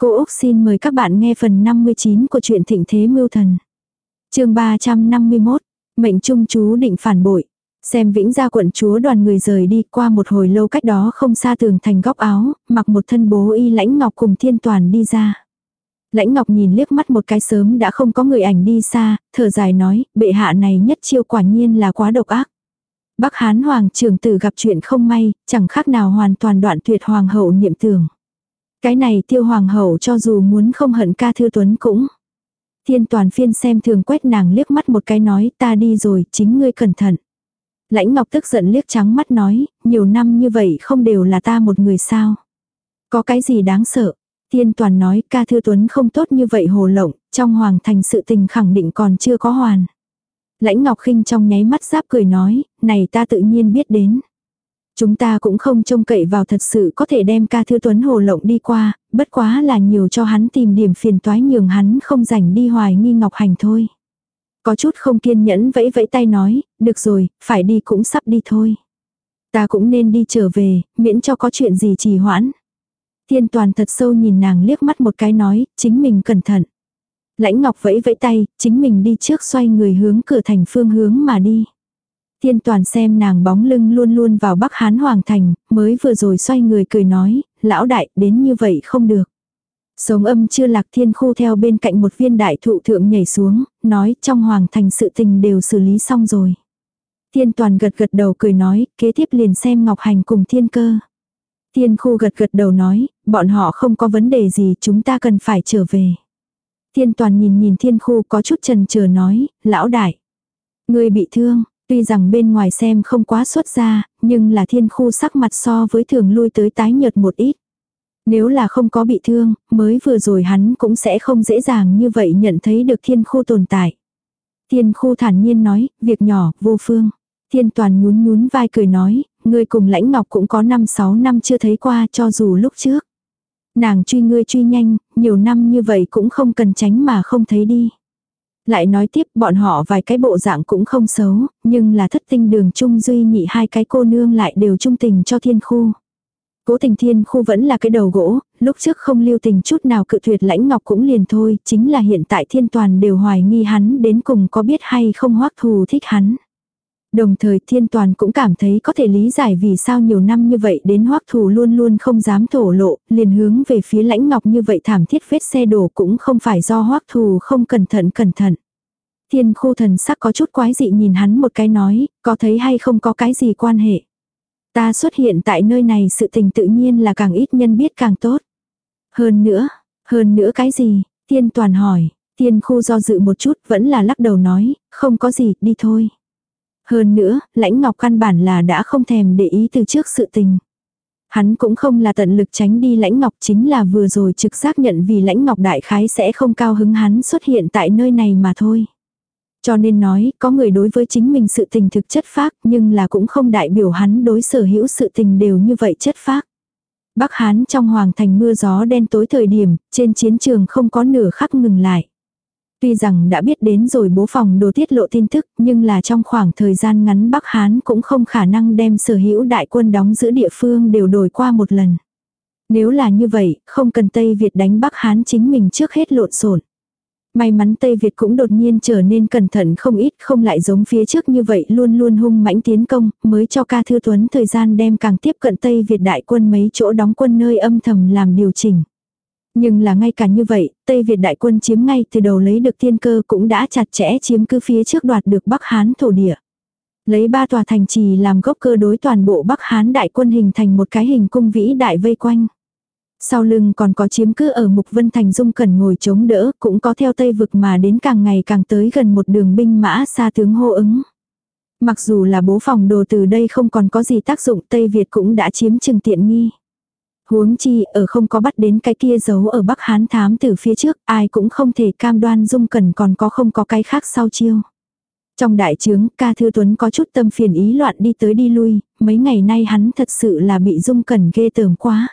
Cô Úc xin mời các bạn nghe phần 59 của truyện Thịnh Thế Mưu Thần. chương 351, mệnh trung chú định phản bội. Xem vĩnh gia quận chúa đoàn người rời đi qua một hồi lâu cách đó không xa tường thành góc áo, mặc một thân bố y lãnh ngọc cùng thiên toàn đi ra. Lãnh ngọc nhìn liếc mắt một cái sớm đã không có người ảnh đi xa, thở dài nói, bệ hạ này nhất chiêu quả nhiên là quá độc ác. Bắc Hán Hoàng trưởng tử gặp chuyện không may, chẳng khác nào hoàn toàn đoạn tuyệt Hoàng hậu niệm tưởng. Cái này tiêu Hoàng hậu cho dù muốn không hận ca thư tuấn cũng. Thiên toàn phiên xem thường quét nàng liếc mắt một cái nói ta đi rồi, chính ngươi cẩn thận. Lãnh Ngọc tức giận liếc trắng mắt nói, nhiều năm như vậy không đều là ta một người sao. Có cái gì đáng sợ. Thiên toàn nói ca thư tuấn không tốt như vậy hồ lộng, trong hoàng thành sự tình khẳng định còn chưa có hoàn. Lãnh Ngọc khinh trong nháy mắt giáp cười nói, này ta tự nhiên biết đến. Chúng ta cũng không trông cậy vào thật sự có thể đem ca thư tuấn hồ lộng đi qua, bất quá là nhiều cho hắn tìm điểm phiền toái nhường hắn không rảnh đi hoài nghi Ngọc Hành thôi. Có chút không kiên nhẫn vẫy vẫy tay nói, được rồi, phải đi cũng sắp đi thôi. Ta cũng nên đi trở về, miễn cho có chuyện gì trì hoãn. Thiên toàn thật sâu nhìn nàng liếc mắt một cái nói, chính mình cẩn thận. Lãnh Ngọc vẫy vẫy tay, chính mình đi trước xoay người hướng cửa thành phương hướng mà đi. Thiên toàn xem nàng bóng lưng luôn luôn vào Bắc Hán Hoàng Thành, mới vừa rồi xoay người cười nói, lão đại, đến như vậy không được. Sống âm chưa lạc thiên khu theo bên cạnh một viên đại thụ thượng nhảy xuống, nói trong Hoàng Thành sự tình đều xử lý xong rồi. Thiên toàn gật gật đầu cười nói, kế tiếp liền xem Ngọc Hành cùng thiên cơ. Thiên khu gật gật đầu nói, bọn họ không có vấn đề gì chúng ta cần phải trở về. Thiên toàn nhìn nhìn thiên khu có chút trần chờ nói, lão đại. Người bị thương, tuy rằng bên ngoài xem không quá xuất ra, nhưng là thiên khu sắc mặt so với thường lui tới tái nhợt một ít. Nếu là không có bị thương, mới vừa rồi hắn cũng sẽ không dễ dàng như vậy nhận thấy được thiên khu tồn tại. Thiên khu thản nhiên nói, việc nhỏ, vô phương. Thiên toàn nhún nhún vai cười nói, ngươi cùng lãnh ngọc cũng có 5-6 năm chưa thấy qua cho dù lúc trước. Nàng truy ngươi truy nhanh, nhiều năm như vậy cũng không cần tránh mà không thấy đi. Lại nói tiếp bọn họ vài cái bộ dạng cũng không xấu, nhưng là thất tinh đường trung duy nhị hai cái cô nương lại đều trung tình cho thiên khu. Cố tình thiên khu vẫn là cái đầu gỗ, lúc trước không lưu tình chút nào cự tuyệt lãnh ngọc cũng liền thôi, chính là hiện tại thiên toàn đều hoài nghi hắn đến cùng có biết hay không hoắc thù thích hắn. Đồng thời thiên toàn cũng cảm thấy có thể lý giải vì sao nhiều năm như vậy đến hoắc thù luôn luôn không dám thổ lộ, liền hướng về phía lãnh ngọc như vậy thảm thiết vết xe đổ cũng không phải do hoắc thù không cẩn thận cẩn thận. Thiên khu thần sắc có chút quái dị nhìn hắn một cái nói, có thấy hay không có cái gì quan hệ. Ta xuất hiện tại nơi này sự tình tự nhiên là càng ít nhân biết càng tốt. Hơn nữa, hơn nữa cái gì, thiên toàn hỏi, thiên khu do dự một chút vẫn là lắc đầu nói, không có gì, đi thôi. Hơn nữa, lãnh ngọc căn bản là đã không thèm để ý từ trước sự tình. Hắn cũng không là tận lực tránh đi lãnh ngọc chính là vừa rồi trực giác nhận vì lãnh ngọc đại khái sẽ không cao hứng hắn xuất hiện tại nơi này mà thôi. Cho nên nói, có người đối với chính mình sự tình thực chất phác, nhưng là cũng không đại biểu hắn đối sở hữu sự tình đều như vậy chất phác. Bắc Hán trong hoàng thành mưa gió đen tối thời điểm, trên chiến trường không có nửa khắc ngừng lại. Tuy rằng đã biết đến rồi bố phòng đồ tiết lộ tin tức, nhưng là trong khoảng thời gian ngắn Bắc Hán cũng không khả năng đem sở hữu đại quân đóng giữ địa phương đều đổi qua một lần. Nếu là như vậy, không cần Tây Việt đánh Bắc Hán chính mình trước hết lộn xộn. May mắn Tây Việt cũng đột nhiên trở nên cẩn thận không ít không lại giống phía trước như vậy luôn luôn hung mãnh tiến công, mới cho ca thư tuấn thời gian đem càng tiếp cận Tây Việt đại quân mấy chỗ đóng quân nơi âm thầm làm điều chỉnh. Nhưng là ngay cả như vậy, Tây Việt đại quân chiếm ngay từ đầu lấy được tiên cơ cũng đã chặt chẽ chiếm cứ phía trước đoạt được Bắc Hán thổ địa. Lấy ba tòa thành trì làm gốc cơ đối toàn bộ Bắc Hán đại quân hình thành một cái hình cung vĩ đại vây quanh. Sau lưng còn có chiếm cứ ở Mục Vân Thành Dung cần ngồi chống đỡ, cũng có theo Tây vực mà đến càng ngày càng tới gần một đường binh mã xa tướng hô ứng. Mặc dù là bố phòng đồ từ đây không còn có gì tác dụng Tây Việt cũng đã chiếm chừng tiện nghi. Huống chi ở không có bắt đến cái kia giấu ở Bắc Hán thám từ phía trước, ai cũng không thể cam đoan dung cần còn có không có cái khác sau chiêu. Trong đại trướng, ca thư tuấn có chút tâm phiền ý loạn đi tới đi lui, mấy ngày nay hắn thật sự là bị dung cần ghê tởm quá.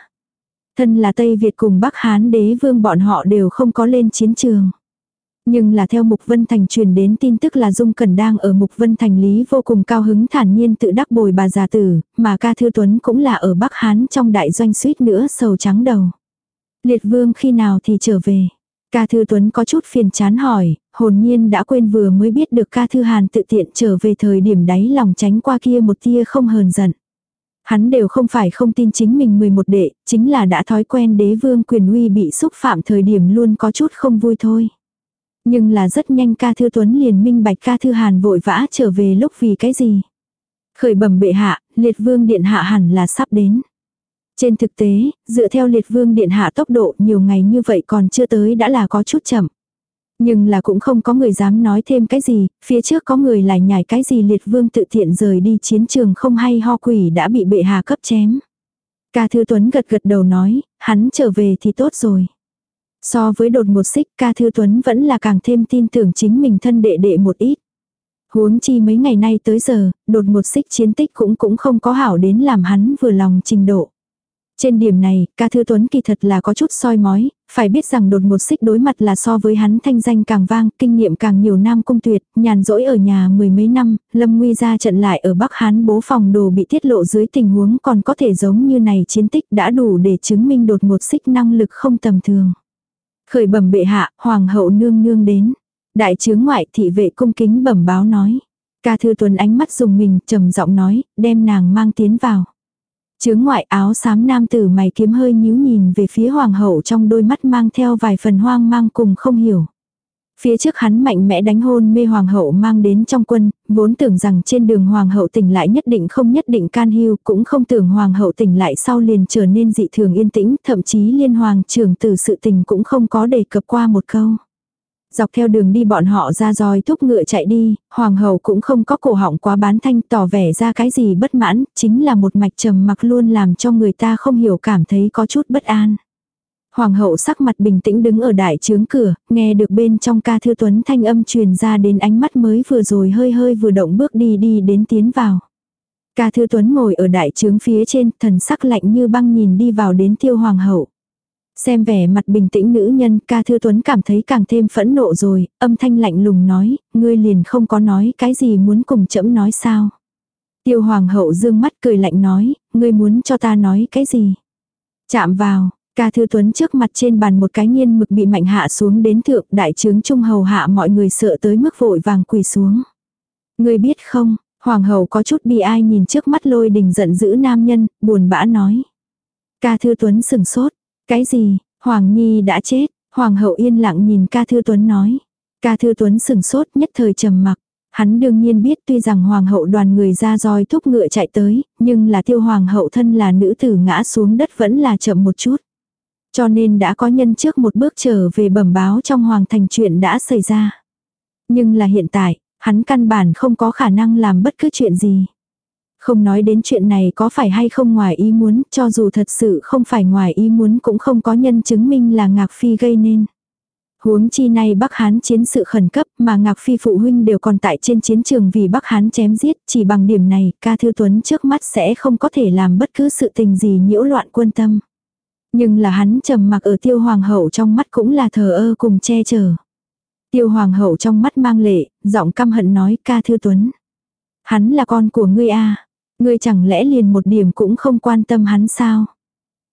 Thân là Tây Việt cùng Bắc Hán đế vương bọn họ đều không có lên chiến trường. Nhưng là theo Mục Vân Thành truyền đến tin tức là Dung Cẩn đang ở Mục Vân Thành lý vô cùng cao hứng thản nhiên tự đắc bồi bà già tử, mà ca thư tuấn cũng là ở Bắc Hán trong đại doanh suýt nữa sầu trắng đầu. Liệt vương khi nào thì trở về. Ca Thư Tuấn có chút phiền chán hỏi, hồn nhiên đã quên vừa mới biết được Ca Thư Hàn tự tiện trở về thời điểm đáy lòng tránh qua kia một tia không hờn giận. Hắn đều không phải không tin chính mình 11 đệ, chính là đã thói quen đế vương quyền uy bị xúc phạm thời điểm luôn có chút không vui thôi. Nhưng là rất nhanh ca thư tuấn liền minh bạch ca thư hàn vội vã trở về lúc vì cái gì. Khởi bẩm bệ hạ, liệt vương điện hạ hẳn là sắp đến. Trên thực tế, dựa theo liệt vương điện hạ tốc độ nhiều ngày như vậy còn chưa tới đã là có chút chậm. Nhưng là cũng không có người dám nói thêm cái gì, phía trước có người lại nhảy cái gì liệt vương tự thiện rời đi chiến trường không hay ho quỷ đã bị bệ hạ cấp chém. Ca Thư Tuấn gật gật đầu nói, hắn trở về thì tốt rồi. So với đột một xích ca Thư Tuấn vẫn là càng thêm tin tưởng chính mình thân đệ đệ một ít. Huống chi mấy ngày nay tới giờ, đột một xích chiến tích cũng cũng không có hảo đến làm hắn vừa lòng trình độ. Trên điểm này, ca thư tuấn kỳ thật là có chút soi mói, phải biết rằng đột một xích đối mặt là so với hắn thanh danh càng vang, kinh nghiệm càng nhiều nam cung tuyệt, nhàn rỗi ở nhà mười mấy năm, lâm nguy ra trận lại ở Bắc Hán bố phòng đồ bị tiết lộ dưới tình huống còn có thể giống như này chiến tích đã đủ để chứng minh đột một xích năng lực không tầm thường. Khởi bẩm bệ hạ, hoàng hậu nương nương đến. Đại chướng ngoại thị vệ cung kính bẩm báo nói. Ca thư tuấn ánh mắt dùng mình trầm giọng nói, đem nàng mang tiến vào. Chướng ngoại áo xám nam tử mày kiếm hơi nhíu nhìn về phía hoàng hậu trong đôi mắt mang theo vài phần hoang mang cùng không hiểu. Phía trước hắn mạnh mẽ đánh hôn mê hoàng hậu mang đến trong quân, vốn tưởng rằng trên đường hoàng hậu tỉnh lại nhất định không nhất định can hưu, cũng không tưởng hoàng hậu tỉnh lại sau liền trở nên dị thường yên tĩnh, thậm chí liên hoàng trưởng từ sự tình cũng không có đề cập qua một câu. Dọc theo đường đi bọn họ ra roi thúc ngựa chạy đi, hoàng hậu cũng không có cổ họng quá bán thanh tỏ vẻ ra cái gì bất mãn, chính là một mạch trầm mặc luôn làm cho người ta không hiểu cảm thấy có chút bất an. Hoàng hậu sắc mặt bình tĩnh đứng ở đại trướng cửa, nghe được bên trong ca thư tuấn thanh âm truyền ra đến ánh mắt mới vừa rồi hơi hơi vừa động bước đi đi đến tiến vào. Ca thư tuấn ngồi ở đại trướng phía trên, thần sắc lạnh như băng nhìn đi vào đến tiêu hoàng hậu. Xem vẻ mặt bình tĩnh nữ nhân ca thư tuấn cảm thấy càng thêm phẫn nộ rồi, âm thanh lạnh lùng nói, ngươi liền không có nói cái gì muốn cùng chậm nói sao. Tiêu hoàng hậu dương mắt cười lạnh nói, ngươi muốn cho ta nói cái gì. Chạm vào, ca thư tuấn trước mặt trên bàn một cái nghiên mực bị mạnh hạ xuống đến thượng đại trướng trung hầu hạ mọi người sợ tới mức vội vàng quỳ xuống. người biết không, hoàng hậu có chút bi ai nhìn trước mắt lôi đình giận dữ nam nhân, buồn bã nói. Ca thư tuấn sừng sốt, cái gì, Hoàng Nhi đã chết, Hoàng hậu yên lặng nhìn ca thư tuấn nói. Ca thư tuấn sừng sốt nhất thời trầm mặc. Hắn đương nhiên biết tuy rằng hoàng hậu đoàn người ra roi thúc ngựa chạy tới, nhưng là tiêu hoàng hậu thân là nữ tử ngã xuống đất vẫn là chậm một chút. Cho nên đã có nhân trước một bước trở về bẩm báo trong hoàng thành chuyện đã xảy ra. Nhưng là hiện tại, hắn căn bản không có khả năng làm bất cứ chuyện gì. Không nói đến chuyện này có phải hay không ngoài ý muốn, cho dù thật sự không phải ngoài ý muốn cũng không có nhân chứng minh là Ngạc Phi gây nên. Huống chi nay Bắc Hán chiến sự khẩn cấp mà Ngạc Phi phụ huynh đều còn tại trên chiến trường vì Bắc Hán chém giết, chỉ bằng điểm này, ca thư tuấn trước mắt sẽ không có thể làm bất cứ sự tình gì nhiễu loạn quân tâm. Nhưng là hắn trầm mặc ở tiêu hoàng hậu trong mắt cũng là thờ ơ cùng che chở. Tiêu hoàng hậu trong mắt mang lệ, giọng căm hận nói ca thư tuấn. Hắn là con của ngươi a à. Ngươi chẳng lẽ liền một điểm cũng không quan tâm hắn sao?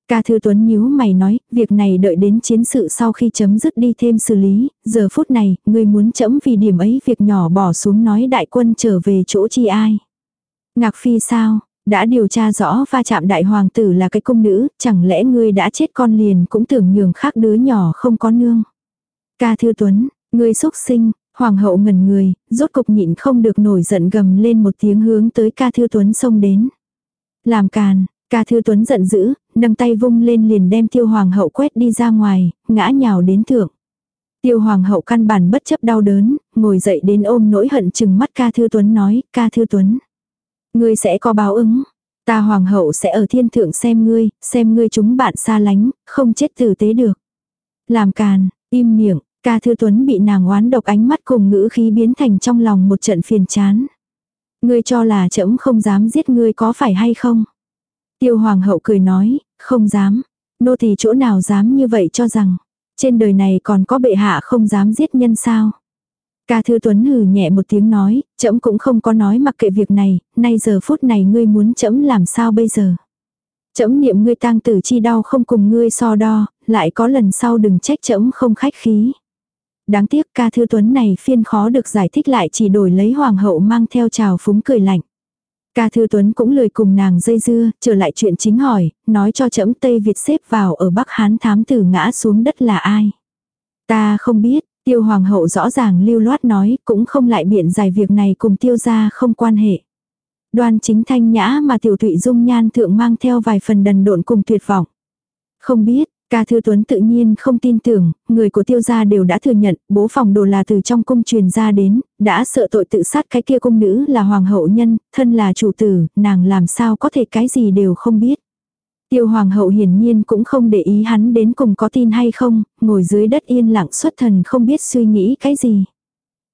Ca Thư Tuấn nhíu mày nói, việc này đợi đến chiến sự sau khi chấm dứt đi thêm xử lý, giờ phút này, ngươi muốn chấm vì điểm ấy việc nhỏ bỏ xuống nói đại quân trở về chỗ chi ai. Ngạc Phi sao, đã điều tra rõ va chạm đại hoàng tử là cái công nữ, chẳng lẽ ngươi đã chết con liền cũng tưởng nhường khác đứa nhỏ không có nương. Ca Thư Tuấn, ngươi xúc sinh, Hoàng hậu ngẩn người, rốt cục nhịn không được nổi giận gầm lên một tiếng hướng tới ca thư tuấn xông đến. Làm càn, ca thư tuấn giận dữ, nâng tay vung lên liền đem tiêu hoàng hậu quét đi ra ngoài, ngã nhào đến thượng. Tiêu hoàng hậu căn bản bất chấp đau đớn, ngồi dậy đến ôm nỗi hận chừng mắt ca thư tuấn nói, ca thư tuấn. Ngươi sẽ có báo ứng. Ta hoàng hậu sẽ ở thiên thượng xem ngươi, xem ngươi chúng bạn xa lánh, không chết tử tế được. Làm càn, im miệng, Ca Thư Tuấn bị nàng oán độc ánh mắt cùng ngữ khí biến thành trong lòng một trận phiền chán. Ngươi cho là trẫm không dám giết ngươi có phải hay không? Tiêu Hoàng hậu cười nói, không dám. Nô thì chỗ nào dám như vậy cho rằng. Trên đời này còn có bệ hạ không dám giết nhân sao? Ca Thư Tuấn hừ nhẹ một tiếng nói, trẫm cũng không có nói mặc kệ việc này, nay giờ phút này ngươi muốn trẫm làm sao bây giờ? Chấm niệm ngươi tang tử chi đau không cùng ngươi so đo, lại có lần sau đừng trách chấm không khách khí. Đáng tiếc ca thư tuấn này phiên khó được giải thích lại chỉ đổi lấy hoàng hậu mang theo trào phúng cười lạnh. Ca Thư Tuấn cũng lười cùng nàng dây dưa, trở lại chuyện chính hỏi, nói cho trẫm Tây Việt xếp vào ở Bắc Hán thám tử ngã xuống đất là ai. Ta không biết, tiêu hoàng hậu rõ ràng lưu loát nói, cũng không lại biện giải việc này cùng tiêu gia không quan hệ. Đoan chính thanh nhã mà tiểu thụy dung nhan thượng mang theo vài phần đần độn cùng tuyệt vọng. Không biết, Ca Thư Tuấn tự nhiên không tin tưởng, người của tiêu gia đều đã thừa nhận, bố phòng đồ là từ trong cung truyền ra đến, đã sợ tội tự sát cái kia cung nữ là hoàng hậu nhân, thân là chủ tử, nàng làm sao có thể cái gì đều không biết. Tiêu hoàng hậu hiển nhiên cũng không để ý hắn đến cùng có tin hay không, ngồi dưới đất yên lặng xuất thần không biết suy nghĩ cái gì.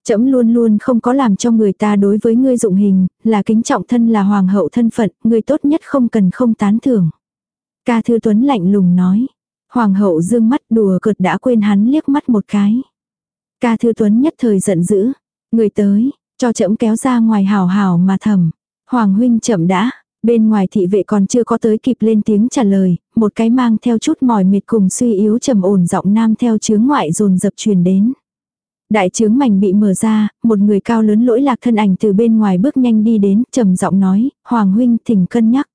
Chấm luôn luôn không có làm cho người ta đối với ngươi dụng hình, là kính trọng thân là hoàng hậu thân phận, người tốt nhất không cần không tán thưởng. Ca Thư Tuấn lạnh lùng nói. Hoàng hậu dương mắt đùa cợt đã quên hắn liếc mắt một cái. Ca Thư Tuấn nhất thời giận dữ. Người tới, cho chậm kéo ra ngoài hào hào mà thầm. Hoàng huynh chậm đã, bên ngoài thị vệ còn chưa có tới kịp lên tiếng trả lời, một cái mang theo chút mỏi mệt cùng suy yếu trầm ổn giọng nam theo chướng ngoại dồn dập truyền đến. Đại trướng mảnh bị mở ra, một người cao lớn lỗi lạc thân ảnh từ bên ngoài bước nhanh đi đến, trầm giọng nói, Hoàng huynh thỉnh cân nhắc.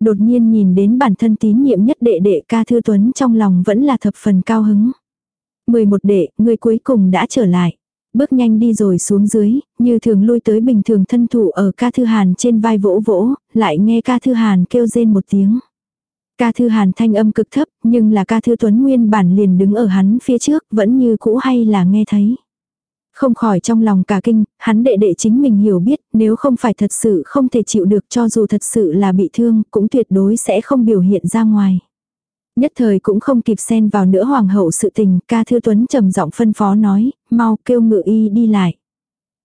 Đột nhiên nhìn đến bản thân tín nhiệm nhất đệ đệ ca thư tuấn trong lòng vẫn là thập phần cao hứng. 11 đệ, người cuối cùng đã trở lại. Bước nhanh đi rồi xuống dưới, như thường lui tới bình thường thân thủ ở ca thư hàn trên vai vỗ vỗ, lại nghe ca thư hàn kêu rên một tiếng. Ca thư hàn thanh âm cực thấp, nhưng là ca thư tuấn nguyên bản liền đứng ở hắn phía trước, vẫn như cũ hay là nghe thấy. Không khỏi trong lòng cả kinh, hắn đệ đệ chính mình hiểu biết, nếu không phải thật sự không thể chịu được cho dù thật sự là bị thương, cũng tuyệt đối sẽ không biểu hiện ra ngoài. Nhất thời cũng không kịp xen vào nữa hoàng hậu sự tình, ca thư tuấn trầm giọng phân phó nói, mau kêu ngự y đi lại.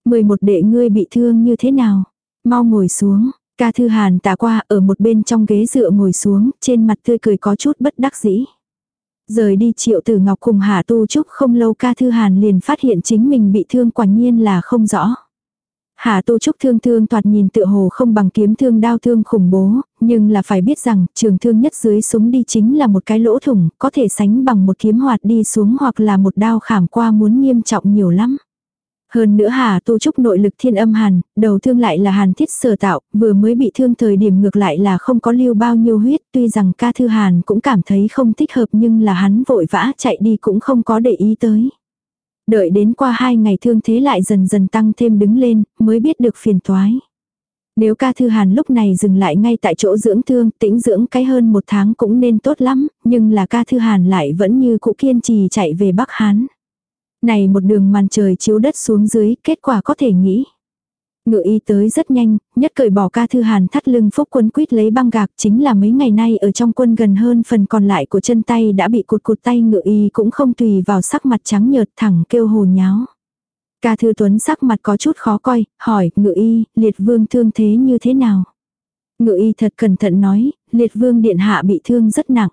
11 đệ ngươi bị thương như thế nào? Mau ngồi xuống, ca thư hàn tả qua ở một bên trong ghế dựa ngồi xuống, trên mặt tươi cười có chút bất đắc dĩ. Rời đi triệu tử ngọc cùng Hà Tu Trúc không lâu ca thư hàn liền phát hiện chính mình bị thương quả nhiên là không rõ. Hà Tu Trúc thương thương toạt nhìn tựa hồ không bằng kiếm thương đao thương khủng bố, nhưng là phải biết rằng trường thương nhất dưới súng đi chính là một cái lỗ thủng, có thể sánh bằng một kiếm hoạt đi xuống hoặc là một đao khảm qua muốn nghiêm trọng nhiều lắm. Hơn nữa Hà Tu Trúc nội lực thiên âm hàn, đầu thương lại là hàn thiết sở tạo, vừa mới bị thương thời điểm ngược lại là không có lưu bao nhiêu huyết, tuy rằng ca thư hàn cũng cảm thấy không thích hợp nhưng là hắn vội vã chạy đi cũng không có để ý tới. Đợi đến qua hai ngày thương thế lại dần dần tăng thêm đứng lên, mới biết được phiền toái. Nếu ca thư hàn lúc này dừng lại ngay tại chỗ dưỡng thương, tĩnh dưỡng cái hơn một tháng cũng nên tốt lắm, nhưng là ca thư hàn lại vẫn như cũ kiên trì chạy về Bắc Hán. Này một đường màn trời chiếu đất xuống dưới, kết quả có thể nghĩ. Ngự y tới rất nhanh, nhất cởi bỏ ca thư hàn thắt lưng phúc quân quýt lấy băng gạc chính là mấy ngày nay ở trong quân gần hơn phần còn lại của chân tay đã bị cụt cụt tay ngự y cũng không tùy vào sắc mặt trắng nhợt thẳng kêu hồ nháo. Ca thư tuấn sắc mặt có chút khó coi, hỏi ngự y, liệt vương thương thế như thế nào? Ngự y thật cẩn thận nói, liệt vương điện hạ bị thương rất nặng.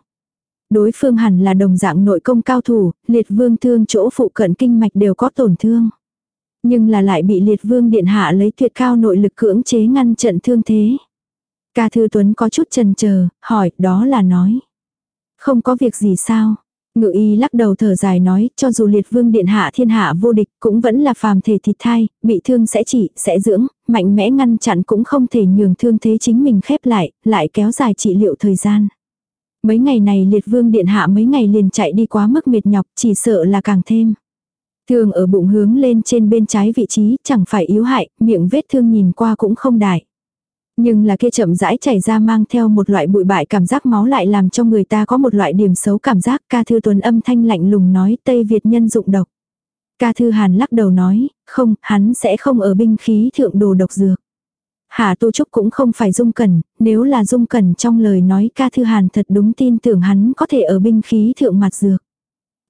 Đối phương hẳn là đồng dạng nội công cao thủ, liệt vương thương chỗ phụ cận kinh mạch đều có tổn thương. Nhưng là lại bị liệt vương điện hạ lấy tuyệt cao nội lực cưỡng chế ngăn trận thương thế. Ca Thư Tuấn có chút chần chờ, hỏi, đó là nói. Không có việc gì sao? Ngự y lắc đầu thở dài nói, cho dù liệt vương điện hạ thiên hạ vô địch, cũng vẫn là phàm thể thịt thai, bị thương sẽ trị, sẽ dưỡng, mạnh mẽ ngăn chặn cũng không thể nhường thương thế chính mình khép lại, lại kéo dài trị liệu thời gian. Mấy ngày này liệt vương điện hạ mấy ngày liền chạy đi quá mức mệt nhọc, chỉ sợ là càng thêm. Thường ở bụng hướng lên trên bên trái vị trí, chẳng phải yếu hại, miệng vết thương nhìn qua cũng không đại. Nhưng là kia chậm rãi chảy ra mang theo một loại bụi bại cảm giác máu lại làm cho người ta có một loại điểm xấu cảm giác ca thư tuấn âm thanh lạnh lùng nói Tây Việt nhân dụng độc. Ca thư hàn lắc đầu nói, không, hắn sẽ không ở binh khí thượng đồ độc dược. Hà Tu Trúc cũng không phải dung cẩn, nếu là dung cẩn trong lời nói ca thư hàn thật đúng tin tưởng hắn có thể ở binh khí thượng mặt dược.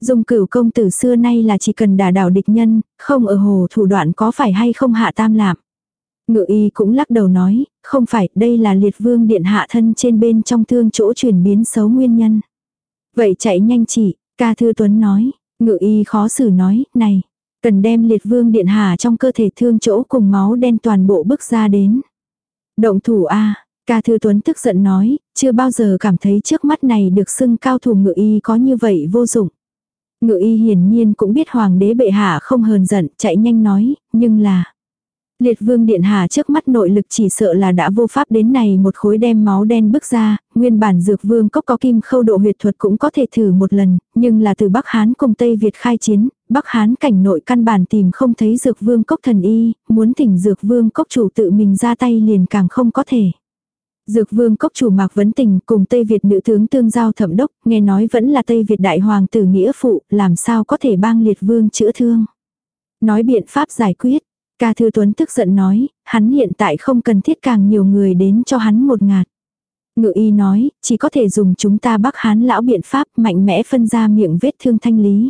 Dung cửu công tử xưa nay là chỉ cần đả đảo địch nhân, không ở hồ thủ đoạn có phải hay không hạ tam lạm. Ngự y cũng lắc đầu nói, không phải, đây là liệt vương điện hạ thân trên bên trong thương chỗ chuyển biến xấu nguyên nhân. Vậy chạy nhanh chỉ, ca thư tuấn nói, ngự y khó xử nói, này, cần đem liệt vương điện hạ trong cơ thể thương chỗ cùng máu đen toàn bộ bước ra đến. Động thủ A, Ca Thư Tuấn tức giận nói, chưa bao giờ cảm thấy trước mắt này được xưng cao thủ ngự y có như vậy vô dụng. Ngự y hiển nhiên cũng biết hoàng đế bệ hạ không hờn giận, chạy nhanh nói, nhưng là... Liệt vương điện hạ trước mắt nội lực chỉ sợ là đã vô pháp đến này một khối đem máu đen bước ra, nguyên bản dược vương cốc có kim khâu độ huyệt thuật cũng có thể thử một lần, nhưng là từ Bắc Hán cùng Tây Việt khai chiến, Bắc Hán cảnh nội căn bản tìm không thấy dược vương cốc thần y, muốn thỉnh dược vương cốc chủ tự mình ra tay liền càng không có thể. Dược vương cốc chủ Mạc Vấn Tình cùng Tây Việt nữ tướng tương giao thẩm đốc, nghe nói vẫn là Tây Việt đại hoàng tử nghĩa phụ, làm sao có thể bang liệt vương chữa thương. Nói biện pháp giải quyết, ca thư tuấn tức giận nói, hắn hiện tại không cần thiết càng nhiều người đến cho hắn một ngạt. Ngự y nói, chỉ có thể dùng chúng ta bắc hán lão biện pháp mạnh mẽ phân ra miệng vết thương thanh lý.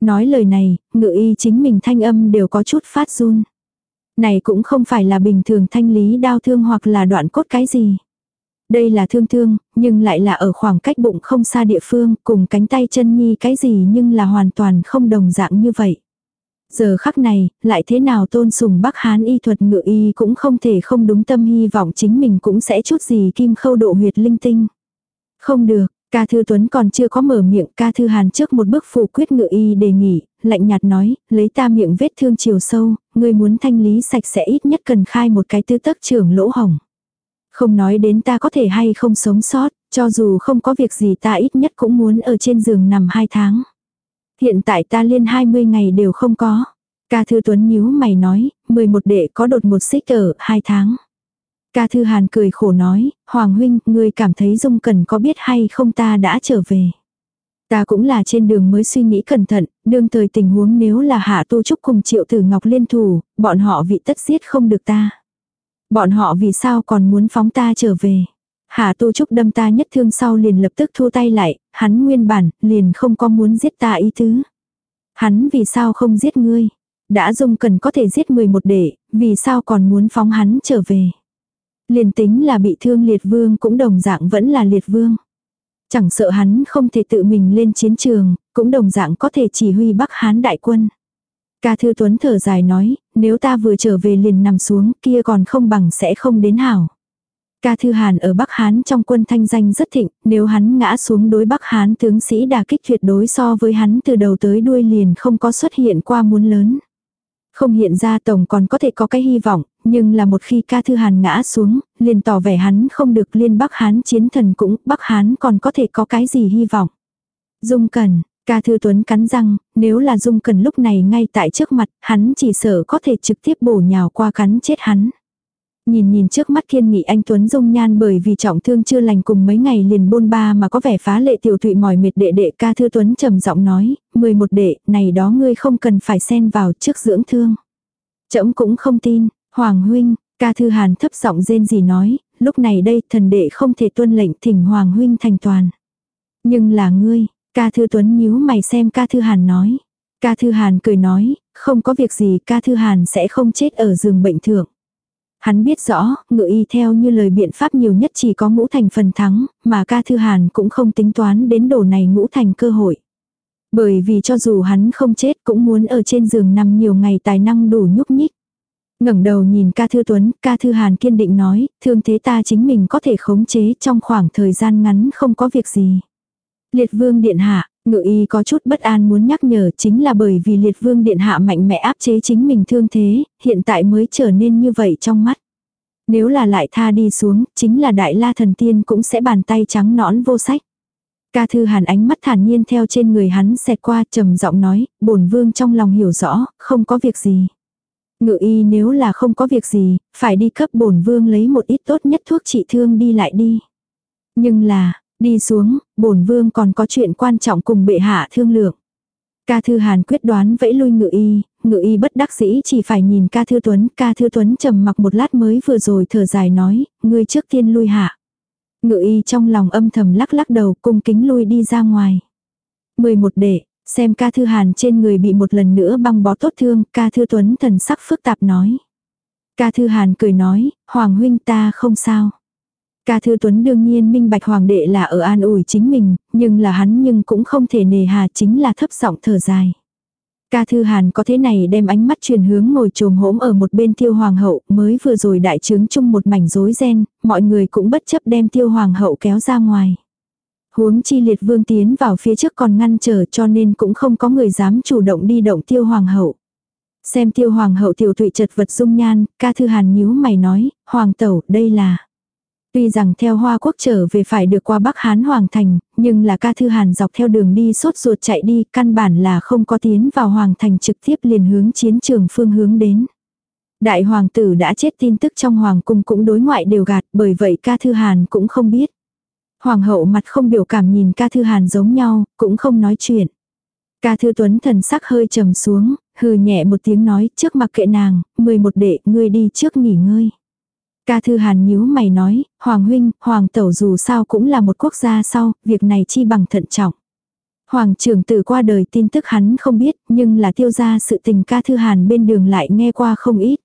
Nói lời này, ngự y chính mình thanh âm đều có chút phát run. Này cũng không phải là bình thường thanh lý đau thương hoặc là đoạn cốt cái gì. Đây là thương thương, nhưng lại là ở khoảng cách bụng không xa địa phương, cùng cánh tay chân nhi cái gì nhưng là hoàn toàn không đồng dạng như vậy. Giờ khắc này, lại thế nào tôn sùng Bắc Hán y thuật ngự y cũng không thể không đúng tâm hy vọng chính mình cũng sẽ chút gì kim khâu độ huyệt linh tinh. Không được, Ca Thư Tuấn còn chưa có mở miệng, Ca Thư Hàn trước một bước phủ quyết ngự y đề nghị, lạnh nhạt nói, lấy ta miệng vết thương chiều sâu, ngươi muốn thanh lý sạch sẽ ít nhất cần khai một cái tư tức trưởng lỗ hồng. Không nói đến ta có thể hay không sống sót, cho dù không có việc gì ta ít nhất cũng muốn ở trên giường nằm hai tháng. Hiện tại ta liên 20 ngày đều không có. Ca Thư Tuấn nhíu mày nói, 11 đệ có đột một xích ở hai tháng. Ca Thư Hàn cười khổ nói, Hoàng huynh, ngươi cảm thấy Dung Cần có biết hay không ta đã trở về. Ta cũng là trên đường mới suy nghĩ cẩn thận, đương thời tình huống nếu là Hạ Tu Trúc cùng Triệu Tử Ngọc liên thủ, bọn họ vị tất giết không được ta. Bọn họ vì sao còn muốn phóng ta trở về. Hạ Tu Trúc đâm ta nhất thương sau liền lập tức thu tay lại, hắn nguyên bản, liền không có muốn giết ta ý tứ. Hắn vì sao không giết ngươi? Đã dung cần có thể giết 11 đệ, vì sao còn muốn phóng hắn trở về? Liền tính là bị thương liệt vương cũng đồng dạng vẫn là liệt vương. Chẳng sợ hắn không thể tự mình lên chiến trường, cũng đồng dạng có thể chỉ huy Bắc Hán đại quân. Ca Thư Tuấn thở dài nói, nếu ta vừa trở về liền nằm xuống kia còn không bằng sẽ không đến hảo. Ca Thư Hàn ở Bắc Hán trong quân thanh danh rất thịnh, nếu hắn ngã xuống đối Bắc Hán tướng sĩ đà kích tuyệt đối so với hắn từ đầu tới đuôi liền không có xuất hiện qua muốn lớn. Không hiện ra tổng còn có thể có cái hy vọng, nhưng là một khi ca thư hàn ngã xuống, liền tỏ vẻ hắn không được liên Bắc Hán chiến thần cũng, Bắc Hán còn có thể có cái gì hy vọng. Dung Cần, ca thư tuấn cắn răng, nếu là Dung Cần lúc này ngay tại trước mặt, hắn chỉ sợ có thể trực tiếp bổ nhào qua cắn chết hắn. Nhìn nhìn trước mắt kiên nghị anh Tuấn dung nhan bởi vì trọng thương chưa lành cùng mấy ngày liền bôn ba mà có vẻ phá lệ tiểu thụy mỏi mệt đệ đệ ca thư Tuấn trầm giọng nói, 11 đệ, này đó ngươi không cần phải xen vào trước dưỡng thương. Chấm cũng không tin, Hoàng huynh, ca thư hàn thấp giọng rên gì nói, lúc này đây thần đệ không thể tuân lệnh thỉnh Hoàng huynh thành toàn. Nhưng là ngươi, ca thư Tuấn nhíu mày xem ca thư hàn nói. Ca thư hàn cười nói, không có việc gì ca thư hàn sẽ không chết ở giường bệnh thượng. Hắn biết rõ, ngự y theo như lời biện pháp nhiều nhất chỉ có ngũ thành phần thắng, mà ca thư hàn cũng không tính toán đến đổ này ngũ thành cơ hội. Bởi vì cho dù hắn không chết cũng muốn ở trên giường nằm nhiều ngày tài năng đủ nhúc nhích. ngẩng đầu nhìn ca thư tuấn, ca thư hàn kiên định nói, thương thế ta chính mình có thể khống chế trong khoảng thời gian ngắn không có việc gì. Liệt vương điện hạ, ngự y có chút bất an muốn nhắc nhở chính là bởi vì liệt vương điện hạ mạnh mẽ áp chế chính mình thương thế, hiện tại mới trở nên như vậy trong mắt. Nếu là lại tha đi xuống, chính là đại la thần tiên cũng sẽ bàn tay trắng nõn vô sách. Ca thư hàn ánh mắt thản nhiên theo trên người hắn xẹt qua trầm giọng nói, bổn vương trong lòng hiểu rõ, không có việc gì. Ngự y nếu là không có việc gì, phải đi cấp bổn vương lấy một ít tốt nhất thuốc trị thương đi lại đi. Nhưng là, Đi xuống, bổn vương còn có chuyện quan trọng cùng bệ hạ thương lượng. Ca Thư Hàn quyết đoán vẫy lui ngự y, ngự y bất đắc dĩ chỉ phải nhìn ca Thư Tuấn, ca Thư Tuấn trầm mặc một lát mới vừa rồi thở dài nói, ngươi trước tiên lui hạ. Ngự y trong lòng âm thầm lắc lắc đầu cung kính lui đi ra ngoài. 11 đệ, xem ca Thư Hàn trên người bị một lần nữa băng bó tốt thương, ca Thư Tuấn thần sắc phức tạp nói. Ca Thư Hàn cười nói, Hoàng huynh ta không sao. Ca Thư Tuấn đương nhiên minh bạch hoàng đệ là ở an ủi chính mình, nhưng là hắn nhưng cũng không thể nề hà chính là thấp giọng thở dài. Ca Thư Hàn có thế này đem ánh mắt truyền hướng ngồi trồm hỗm ở một bên tiêu hoàng hậu, mới vừa rồi đại trướng chung một mảnh rối ren, mọi người cũng bất chấp đem tiêu hoàng hậu kéo ra ngoài. Huống chi liệt vương tiến vào phía trước còn ngăn trở cho nên cũng không có người dám chủ động đi động tiêu hoàng hậu. Xem tiêu hoàng hậu tiểu tụy chật vật dung nhan, ca thư hàn nhíu mày nói, hoàng tẩu, đây là. Tuy rằng theo Hoa Quốc trở về phải được qua Bắc Hán Hoàng Thành, nhưng là ca thư hàn dọc theo đường đi sốt ruột chạy đi, căn bản là không có tiến vào Hoàng Thành trực tiếp liền hướng chiến trường phương hướng đến. Đại hoàng tử đã chết tin tức trong hoàng cung cũng đối ngoại đều gạt, bởi vậy ca thư hàn cũng không biết. Hoàng hậu mặt không biểu cảm nhìn ca thư hàn giống nhau, cũng không nói chuyện. Ca thư tuấn thần sắc hơi trầm xuống, hừ nhẹ một tiếng nói trước mặc kệ nàng, 11 đệ, ngươi đi trước nghỉ ngơi. Ca thư hàn nhíu mày nói, Hoàng huynh, Hoàng tẩu dù sao cũng là một quốc gia sau, việc này chi bằng thận trọng. Hoàng trưởng tử qua đời tin tức hắn không biết, nhưng là tiêu ra sự tình ca thư hàn bên đường lại nghe qua không ít.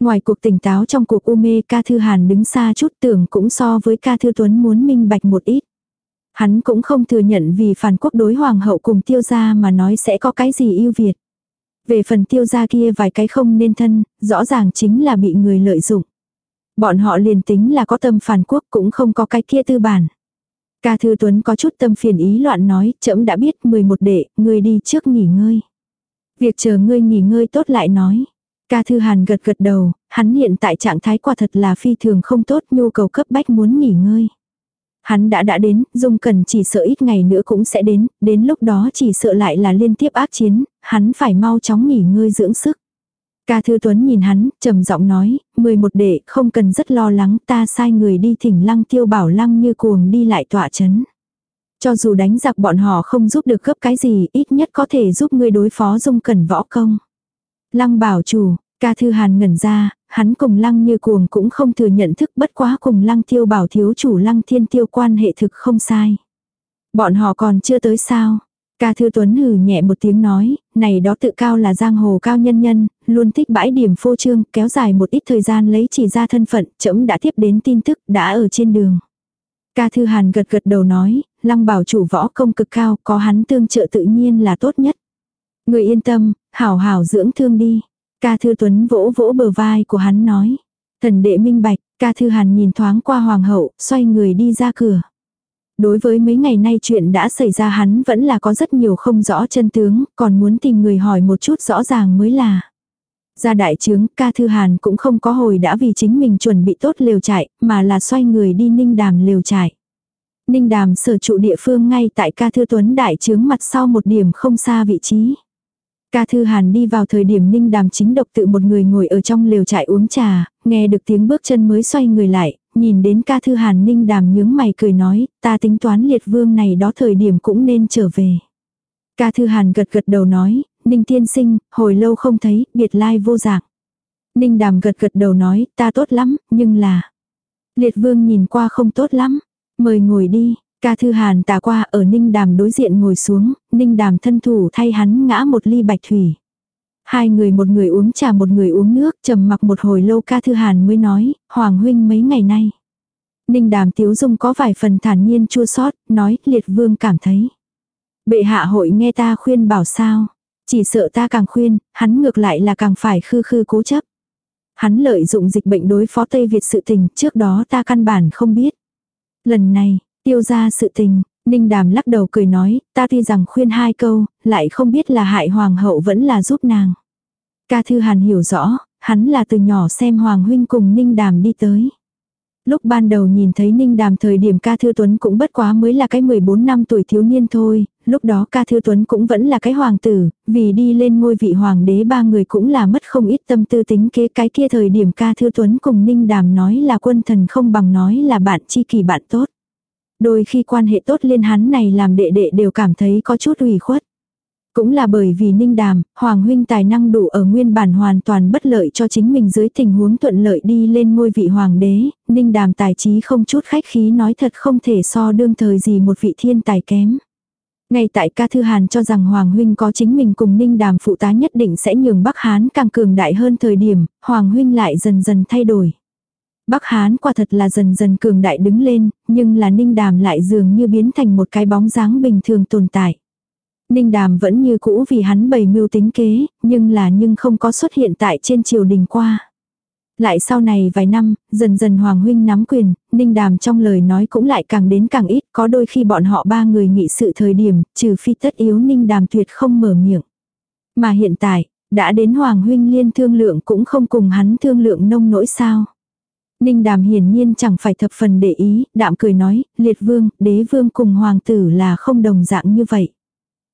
Ngoài cuộc tỉnh táo trong cuộc u mê ca thư hàn đứng xa chút tưởng cũng so với ca thư tuấn muốn minh bạch một ít. Hắn cũng không thừa nhận vì phản quốc đối hoàng hậu cùng tiêu gia mà nói sẽ có cái gì yêu Việt. Về phần tiêu gia kia vài cái không nên thân, rõ ràng chính là bị người lợi dụng. Bọn họ liền tính là có tâm phản quốc cũng không có cái kia tư bản. Ca Thư Tuấn có chút tâm phiền ý loạn nói, trẫm đã biết 11 đệ, ngươi đi trước nghỉ ngơi. Việc chờ ngươi nghỉ ngơi tốt lại nói. Ca Thư Hàn gật gật đầu, hắn hiện tại trạng thái quả thật là phi thường không tốt, nhu cầu cấp bách muốn nghỉ ngơi. Hắn đã đã đến, Dung Cần chỉ sợ ít ngày nữa cũng sẽ đến, đến lúc đó chỉ sợ lại là liên tiếp ác chiến, hắn phải mau chóng nghỉ ngơi dưỡng sức. Ca Thư Tuấn nhìn hắn, trầm giọng nói, 11 đệ, không cần rất lo lắng, ta sai người đi thỉnh lăng tiêu bảo lăng như cuồng đi lại tọa chấn. Cho dù đánh giặc bọn họ không giúp được gấp cái gì, ít nhất có thể giúp ngươi đối phó dung cẩn võ công. Lăng bảo chủ, ca thư hàn ngẩn ra, hắn cùng lăng như cuồng cũng không thừa nhận thức bất quá cùng lăng tiêu bảo thiếu chủ lăng thiên tiêu quan hệ thực không sai. Bọn họ còn chưa tới sao. Ca Thư Tuấn hừ nhẹ một tiếng nói, này đó tự cao là giang hồ cao nhân nhân, luôn thích bãi điểm phô trương, kéo dài một ít thời gian lấy chỉ ra thân phận, chấm đã tiếp đến tin tức, đã ở trên đường. Ca Thư Hàn gật gật đầu nói, lăng bảo chủ võ công cực cao, có hắn tương trợ tự nhiên là tốt nhất. Người yên tâm, hảo hảo dưỡng thương đi. Ca Thư Tuấn vỗ vỗ bờ vai của hắn nói. Thần đệ minh bạch, Ca Thư Hàn nhìn thoáng qua hoàng hậu, xoay người đi ra cửa. Đối với mấy ngày nay chuyện đã xảy ra hắn vẫn là có rất nhiều không rõ chân tướng, còn muốn tìm người hỏi một chút rõ ràng mới là. Ra đại trướng, ca thư hàn cũng không có hồi đã vì chính mình chuẩn bị tốt lều trại, mà là xoay người đi ninh đàm lều trại. Ninh đàm sở trụ địa phương ngay tại ca thư tuấn đại trướng mặt sau một điểm không xa vị trí. Ca Thư Hàn đi vào thời điểm Ninh Đàm chính độc tự một người ngồi ở trong lều trại uống trà, nghe được tiếng bước chân mới xoay người lại, nhìn đến ca Thư Hàn Ninh Đàm nhướng mày cười nói, ta tính toán liệt vương này đó thời điểm cũng nên trở về. Ca Thư Hàn gật gật đầu nói, Ninh tiên sinh, hồi lâu không thấy, biệt lai vô dạng. Ninh Đàm gật gật đầu nói, ta tốt lắm, nhưng là... Liệt vương nhìn qua không tốt lắm, mời ngồi đi, Ca Thư Hàn tà qua ở Ninh Đàm đối diện ngồi xuống, Ninh Đàm thân thủ thay hắn ngã một ly bạch thủy. Hai người một người uống trà một người uống nước, trầm mặc một hồi lâu Ca Thư Hàn mới nói, Hoàng huynh mấy ngày nay. Ninh Đàm Tiếu Dung có vài phần thản nhiên chua sót, nói, liệt vương cảm thấy. Bệ hạ hội nghe ta khuyên bảo sao. Chỉ sợ ta càng khuyên, hắn ngược lại là càng phải khư khư cố chấp. Hắn lợi dụng dịch bệnh đối phó Tây Việt sự tình, trước đó ta căn bản không biết. Lần này, Tiêu ra sự tình, Ninh Đàm lắc đầu cười nói, ta tuy rằng khuyên hai câu, lại không biết là hại hoàng hậu vẫn là giúp nàng. Ca Thư Hàn hiểu rõ, hắn là từ nhỏ xem Hoàng Huynh cùng Ninh Đàm đi tới. Lúc ban đầu nhìn thấy Ninh Đàm thời điểm ca Thư Tuấn cũng bất quá mới là cái 14 năm tuổi thiếu niên thôi, lúc đó ca Thư Tuấn cũng vẫn là cái hoàng tử, vì đi lên ngôi vị hoàng đế ba người cũng là mất không ít tâm tư tính kế cái kia thời điểm ca Thư Tuấn cùng Ninh Đàm nói là quân thần không bằng nói là bạn chi kỳ bạn tốt. Đôi khi quan hệ tốt liên hắn này làm đệ đệ đều cảm thấy có chút ủy khuất. Cũng là bởi vì ninh đàm, Hoàng huynh tài năng đủ ở nguyên bản hoàn toàn bất lợi cho chính mình dưới tình huống thuận lợi đi lên ngôi vị hoàng đế, ninh đàm tài trí không chút khách khí nói thật không thể so đương thời gì một vị thiên tài kém. Ngay tại ca thư hàn cho rằng Hoàng huynh có chính mình cùng ninh đàm phụ tá nhất định sẽ nhường Bắc Hán càng cường đại hơn thời điểm, Hoàng huynh lại dần dần thay đổi. Bắc Hán quả thật là dần dần cường đại đứng lên, nhưng là ninh đàm lại dường như biến thành một cái bóng dáng bình thường tồn tại. Ninh Đàm vẫn như cũ vì hắn bày mưu tính kế, nhưng là nhưng không có xuất hiện tại trên triều đình qua. Lại sau này vài năm, dần dần Hoàng Huynh nắm quyền, Ninh Đàm trong lời nói cũng lại càng đến càng ít, có đôi khi bọn họ ba người nghị sự thời điểm, trừ phi tất yếu Ninh Đàm tuyệt không mở miệng. Mà hiện tại, đã đến Hoàng Huynh liên thương lượng cũng không cùng hắn thương lượng nông nỗi sao. Ninh Đàm hiển nhiên chẳng phải thập phần để ý, đạm cười nói, liệt vương, đế vương cùng hoàng tử là không đồng dạng như vậy.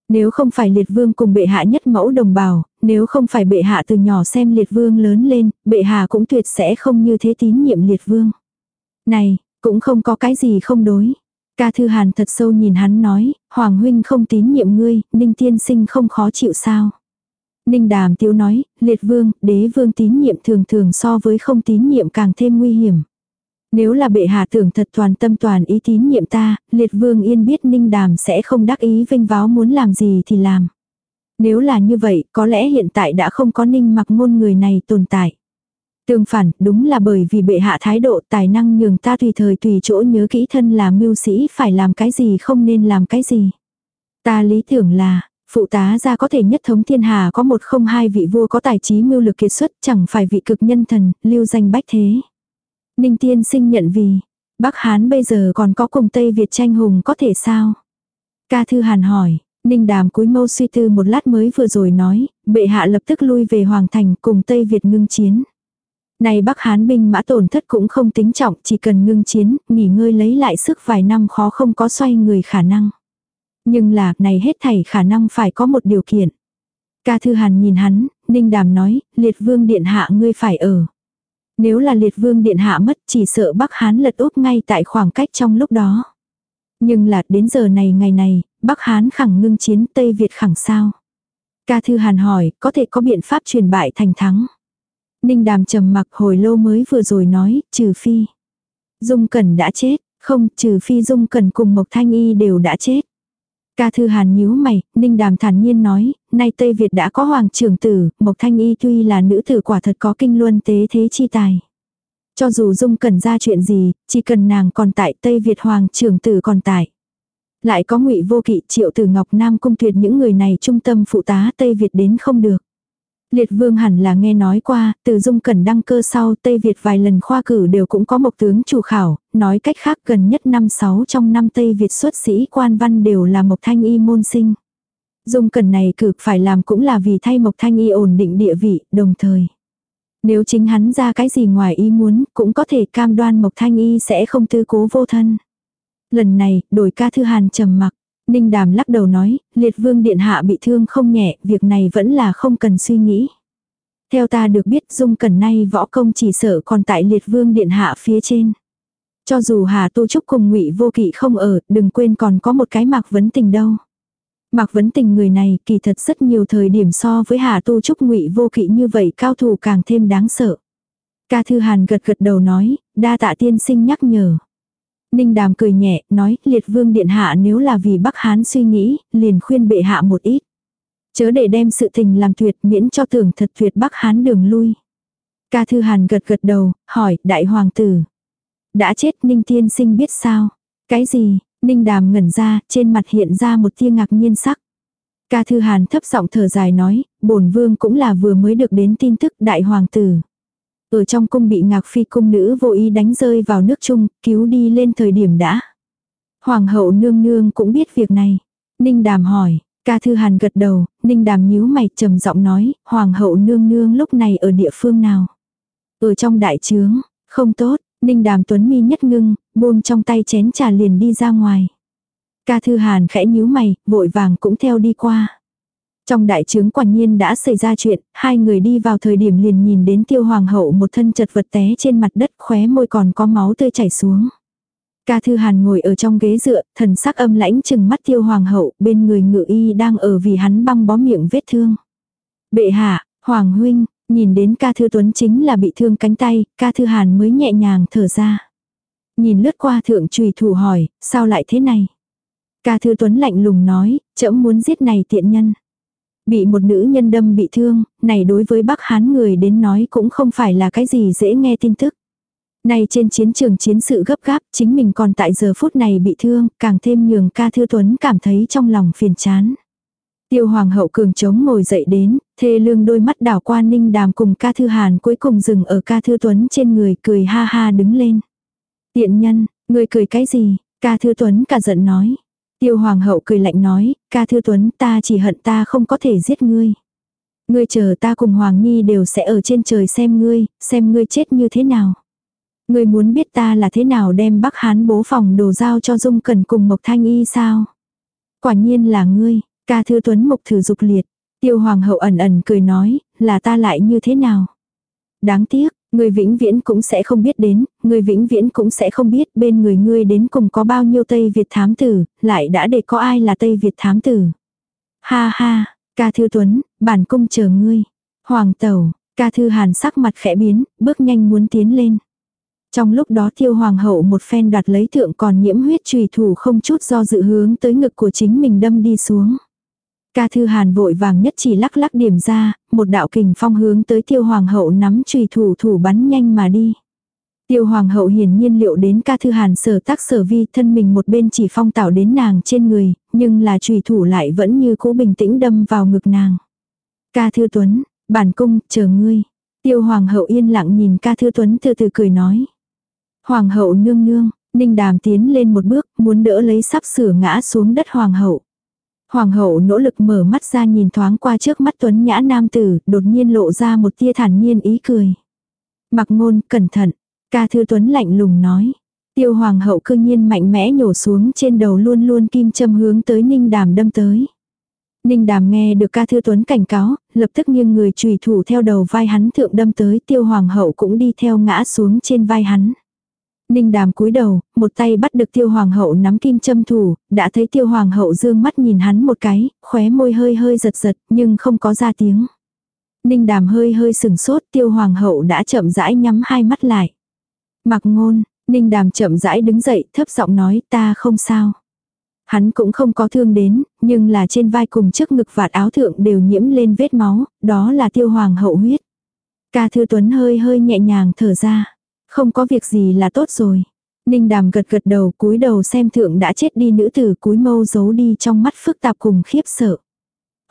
Nếu không phải liệt vương cùng bệ hạ nhất mẫu đồng bào, nếu không phải bệ hạ từ nhỏ xem liệt vương lớn lên, bệ hạ cũng tuyệt sẽ không như thế tín nhiệm liệt vương. Này, cũng không có cái gì không đối. Ca Thư Hàn thật sâu nhìn hắn nói, Hoàng huynh không tín nhiệm ngươi, Ninh tiên sinh không khó chịu sao. Ninh Đàm Tiếu nói, liệt vương, đế vương tín nhiệm thường thường so với không tín nhiệm càng thêm nguy hiểm. Nếu là bệ hạ tưởng thật toàn tâm toàn ý tín nhiệm ta, liệt vương yên biết Ninh Đàm sẽ không đắc ý vinh váo muốn làm gì thì làm. Nếu là như vậy, có lẽ hiện tại đã không có Ninh mặc ngôn người này tồn tại. Tương phản, đúng là bởi vì bệ hạ thái độ tài năng nhường ta tùy thời tùy chỗ nhớ kỹ thân là mưu sĩ phải làm cái gì không nên làm cái gì. Ta lý tưởng là, phụ tá ra có thể nhất thống thiên hà có một không hai vị vua có tài trí mưu lực kiệt xuất chẳng phải vị cực nhân thần, lưu danh bách thế. Ninh tiên sinh nhận vì, Bắc Hán bây giờ còn có cùng Tây Việt tranh hùng có thể sao? Ca Thư Hàn hỏi, Ninh đàm cúi mâu suy tư một lát mới vừa rồi nói, bệ hạ lập tức lui về Hoàng Thành cùng Tây Việt ngưng chiến. Này Bắc Hán binh mã tổn thất cũng không tính trọng, chỉ cần ngưng chiến, nghỉ ngơi lấy lại sức vài năm khó không có xoay người khả năng. Nhưng là, này hết thảy khả năng phải có một điều kiện. Ca Thư Hàn nhìn hắn, Ninh Đàm nói, liệt vương điện hạ ngươi phải ở. Nếu là liệt vương điện hạ mất chỉ sợ Bắc Hán lật úp ngay tại khoảng cách trong lúc đó. Nhưng là đến giờ này ngày này, Bắc Hán khẳng ngưng chiến Tây Việt khẳng sao. Ca Thư Hàn hỏi, có thể có biện pháp truyền bại thành thắng. Ninh đàm trầm mặc hồi lâu mới vừa rồi nói, trừ phi. Dung Cẩn đã chết, không, trừ phi Dung Cẩn cùng Mộc Thanh Y đều đã chết. Ca Thư Hàn nhíu mày, Ninh Đàm thản nhiên nói, nay Tây Việt đã có hoàng trưởng tử, Mộc Thanh Y tuy là nữ tử quả thật có kinh luân tế thế chi tài. Cho dù Dung cần ra chuyện gì, chỉ cần nàng còn tại Tây Việt hoàng trưởng tử còn tại. Lại có ngụy vô kỵ triệu tử Ngọc Nam cung tuyệt những người này trung tâm phụ tá Tây Việt đến không được. Liệt vương hẳn là nghe nói qua, từ dung cẩn đăng cơ sau Tây Việt vài lần khoa cử đều cũng có một tướng chủ khảo, nói cách khác gần nhất năm sáu trong năm Tây Việt xuất sĩ quan văn đều là Mộc Thanh Y môn sinh. Dung cẩn này cực phải làm cũng là vì thay Mộc Thanh Y ổn định địa vị, đồng thời. Nếu chính hắn ra cái gì ngoài ý muốn, cũng có thể cam đoan Mộc Thanh Y sẽ không tư cố vô thân. Lần này, đổi ca thư hàn trầm mặc. Ninh đàm lắc đầu nói, liệt vương điện hạ bị thương không nhẹ, việc này vẫn là không cần suy nghĩ. Theo ta được biết dung Cần nay võ công chỉ sợ còn tại liệt vương điện hạ phía trên. Cho dù Hà Tu Trúc cùng ngụy Vô Kỵ không ở, đừng quên còn có một cái Mạc Vấn Tình đâu. Mạc Vấn Tình người này kỳ thật rất nhiều thời điểm so với Hà Tu Trúc ngụy Vô Kỵ như vậy cao thủ càng thêm đáng sợ. Ca Thư Hàn gật gật đầu nói, đa tạ tiên sinh nhắc nhở. Ninh đàm cười nhẹ, nói, liệt vương điện hạ nếu là vì Bắc Hán suy nghĩ, liền khuyên bệ hạ một ít. Chớ để đem sự tình làm tuyệt miễn cho tưởng thật tuyệt Bắc Hán đường lui. Ca Thư Hàn gật gật đầu, hỏi, đại hoàng tử. Đã chết Ninh tiên sinh biết sao? Cái gì? Ninh đàm ngẩn ra, trên mặt hiện ra một tia ngạc nhiên sắc. Ca Thư Hàn thấp giọng thở dài nói, bổn vương cũng là vừa mới được đến tin tức đại hoàng tử. Ở trong cung bị ngạc phi cung nữ vô ý đánh rơi vào nước chung, cứu đi lên thời điểm đã. Hoàng hậu nương nương cũng biết việc này. Ninh đàm hỏi, ca thư hàn gật đầu, ninh đàm nhíu mày trầm giọng nói, hoàng hậu nương nương lúc này ở địa phương nào. Ở trong đại trướng, không tốt, ninh đàm tuấn mi nhất ngưng, buông trong tay chén trà liền đi ra ngoài. Ca thư hàn khẽ nhíu mày, vội vàng cũng theo đi qua. Trong đại trướng quả nhiên đã xảy ra chuyện, hai người đi vào thời điểm liền nhìn đến tiêu hoàng hậu một thân chật vật té trên mặt đất khóe môi còn có máu tươi chảy xuống. Ca Thư Hàn ngồi ở trong ghế dựa, thần sắc âm lãnh chừng mắt tiêu hoàng hậu, bên người ngự y đang ở vì hắn băng bó miệng vết thương. Bệ hạ, hoàng huynh, nhìn đến ca Thư Tuấn chính là bị thương cánh tay, ca Thư Hàn mới nhẹ nhàng thở ra. Nhìn lướt qua thượng trùy thủ hỏi, sao lại thế này? Ca Thư Tuấn lạnh lùng nói, trẫm muốn giết này tiện nhân. Bị một nữ nhân đâm bị thương, này đối với Bắc Hán người đến nói cũng không phải là cái gì dễ nghe tin tức. Này trên chiến trường chiến sự gấp gáp, chính mình còn tại giờ phút này bị thương, càng thêm nhường ca thư tuấn cảm thấy trong lòng phiền chán. Tiêu hoàng hậu cường chống ngồi dậy đến, thê lương đôi mắt đảo qua ninh đàm cùng ca thư hàn cuối cùng dừng ở ca thư tuấn trên người cười ha ha đứng lên. Tiện nhân, người cười cái gì? Ca thư tuấn cả giận nói. Tiêu hoàng hậu cười lạnh nói, ca thư tuấn ta chỉ hận ta không có thể giết ngươi. Ngươi chờ ta cùng Hoàng Nhi đều sẽ ở trên trời xem ngươi, xem ngươi chết như thế nào. Ngươi muốn biết ta là thế nào đem Bắc Hán bố phòng đồ giao cho Dung Cẩn cùng Mộc Thanh Y sao? Quả nhiên là ngươi, ca thư tuấn mộc thử dục liệt. Tiêu Hoàng hậu ẩn ẩn cười nói, là ta lại như thế nào? Đáng tiếc, người vĩnh viễn cũng sẽ không biết đến, người vĩnh viễn cũng sẽ không biết bên người ngươi đến cùng có bao nhiêu Tây Việt thám tử, lại đã để có ai là Tây Việt thám tử. Ha ha, ca thư tuấn, bản cung chờ ngươi. Hoàng tẩu, ca thư hàn sắc mặt khẽ biến, bước nhanh muốn tiến lên. Trong lúc đó tiêu hoàng hậu một phen đoạt lấy thượng còn nhiễm huyết trùy thủ không chút do dự hướng tới ngực của chính mình đâm đi xuống. Ca thư hàn vội vàng nhất chỉ lắc lắc điểm ra, một đạo kình phong hướng tới tiêu hoàng hậu nắm trùy thủ thủ bắn nhanh mà đi. Tiêu hoàng hậu hiển nhiên liệu đến ca thư hàn sở tác sở vi thân mình một bên chỉ phong tạo đến nàng trên người, nhưng là trùy thủ lại vẫn như cũ bình tĩnh đâm vào ngực nàng. Ca thư tuấn, bản cung, chờ ngươi. Tiêu hoàng hậu yên lặng nhìn ca thư tuấn từ từ cười nói. Hoàng hậu nương nương, ninh đàm tiến lên một bước, muốn đỡ lấy sắp sửa ngã xuống đất hoàng hậu. Hoàng hậu nỗ lực mở mắt ra nhìn thoáng qua trước mắt tuấn nhã nam tử, đột nhiên lộ ra một tia thản nhiên ý cười. Mặc ngôn, cẩn thận, ca thư tuấn lạnh lùng nói. Tiêu hoàng hậu cư nhiên mạnh mẽ nhổ xuống trên đầu luôn luôn kim châm hướng tới ninh đàm đâm tới. Ninh đàm nghe được ca thư tuấn cảnh cáo, lập tức nghiêng người trùy thủ theo đầu vai hắn thượng đâm tới tiêu hoàng hậu cũng đi theo ngã xuống trên vai hắn. Ninh đàm cúi đầu, một tay bắt được tiêu hoàng hậu nắm kim châm thủ, đã thấy tiêu hoàng hậu dương mắt nhìn hắn một cái, khóe môi hơi hơi giật giật, nhưng không có ra tiếng. Ninh đàm hơi hơi sừng sốt, tiêu hoàng hậu đã chậm rãi nhắm hai mắt lại. Mặc ngôn, ninh đàm chậm rãi đứng dậy, thấp giọng nói ta không sao. Hắn cũng không có thương đến, nhưng là trên vai cùng trước ngực vạt áo thượng đều nhiễm lên vết máu, đó là tiêu hoàng hậu huyết. Ca thư tuấn hơi hơi nhẹ nhàng thở ra. Không có việc gì là tốt rồi. Ninh đàm gật gật đầu cúi đầu xem thượng đã chết đi nữ tử cúi mâu giấu đi trong mắt phức tạp cùng khiếp sợ.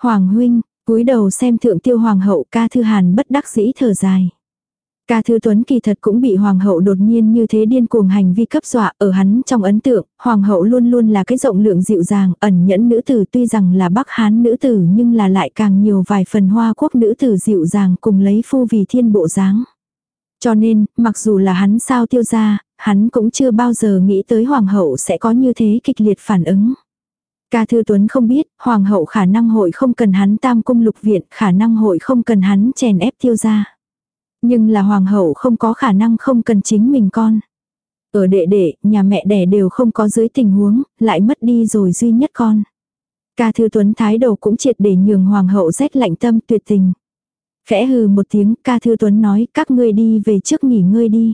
Hoàng huynh, cúi đầu xem thượng tiêu hoàng hậu ca thư hàn bất đắc dĩ thở dài. Ca Thư Tuấn kỳ thật cũng bị hoàng hậu đột nhiên như thế điên cuồng hành vi cấp dọa ở hắn trong ấn tượng, hoàng hậu luôn luôn là cái rộng lượng dịu dàng, ẩn nhẫn nữ tử tuy rằng là bắc hán nữ tử nhưng là lại càng nhiều vài phần hoa quốc nữ tử dịu dàng cùng lấy phu vì thiên bộ dáng. Cho nên, mặc dù là hắn sao tiêu ra, hắn cũng chưa bao giờ nghĩ tới hoàng hậu sẽ có như thế kịch liệt phản ứng. Ca Thư Tuấn không biết, hoàng hậu khả năng hội không cần hắn tam cung lục viện, khả năng hội không cần hắn chèn ép tiêu ra. Nhưng là hoàng hậu không có khả năng không cần chính mình con. Ở đệ đệ, nhà mẹ đẻ đều không có dưới tình huống, lại mất đi rồi duy nhất con. Ca Thư Tuấn thái độ cũng triệt để nhường hoàng hậu rét lạnh tâm tuyệt tình. Khẽ hừ một tiếng, ca thư tuấn nói, các ngươi đi về trước nghỉ ngơi đi.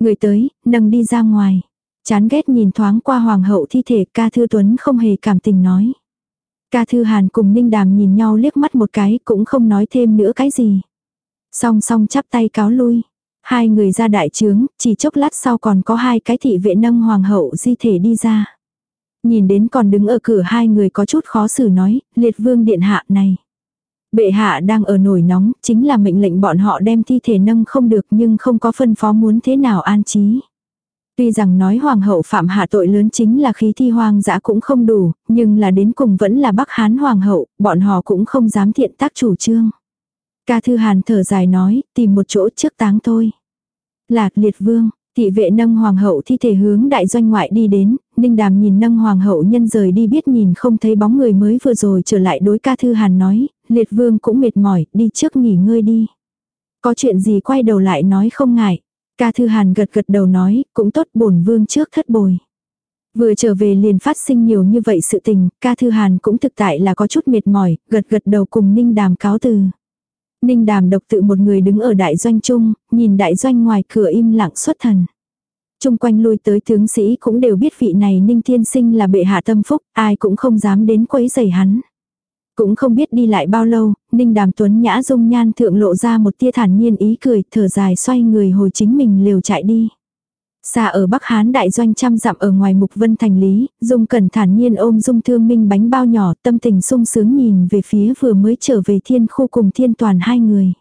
Người tới, nâng đi ra ngoài. Chán ghét nhìn thoáng qua hoàng hậu thi thể, ca thư tuấn không hề cảm tình nói. Ca thư hàn cùng ninh đàm nhìn nhau liếc mắt một cái, cũng không nói thêm nữa cái gì. Song song chắp tay cáo lui. Hai người ra đại trướng, chỉ chốc lát sau còn có hai cái thị vệ nâng hoàng hậu di thể đi ra. Nhìn đến còn đứng ở cửa hai người có chút khó xử nói, liệt vương điện hạ này. Bệ hạ đang ở nổi nóng, chính là mệnh lệnh bọn họ đem thi thể nâng không được nhưng không có phân phó muốn thế nào an trí. Tuy rằng nói hoàng hậu phạm hạ tội lớn chính là khí thi hoang dã cũng không đủ, nhưng là đến cùng vẫn là bắc hán hoàng hậu, bọn họ cũng không dám thiện tác chủ trương. Ca thư hàn thở dài nói, tìm một chỗ trước táng thôi. Lạc liệt vương, thị vệ nâng hoàng hậu thi thể hướng đại doanh ngoại đi đến, ninh đàm nhìn nâng hoàng hậu nhân rời đi biết nhìn không thấy bóng người mới vừa rồi trở lại đối ca thư hàn nói, liệt vương cũng mệt mỏi, đi trước nghỉ ngơi đi. Có chuyện gì quay đầu lại nói không ngại. Ca thư hàn gật gật đầu nói, cũng tốt bổn vương trước thất bồi. Vừa trở về liền phát sinh nhiều như vậy sự tình, ca thư hàn cũng thực tại là có chút mệt mỏi, gật gật đầu cùng ninh đàm cáo từ. Ninh đàm độc tự một người đứng ở đại doanh chung, nhìn đại doanh ngoài cửa im lặng xuất thần. Trung quanh lui tới tướng sĩ cũng đều biết vị này ninh thiên sinh là bệ hạ tâm phúc, ai cũng không dám đến quấy rầy hắn. Cũng không biết đi lại bao lâu, Ninh Đàm Tuấn Nhã dung nhan thượng lộ ra một tia thản nhiên ý cười, thở dài xoay người hồi chính mình liều chạy đi. Xa ở Bắc Hán đại doanh trăm dặm ở ngoài Mục Vân thành lý, Dung Cẩn thản nhiên ôm Dung Thương Minh bánh bao nhỏ, tâm tình sung sướng nhìn về phía vừa mới trở về thiên khu cùng thiên toàn hai người.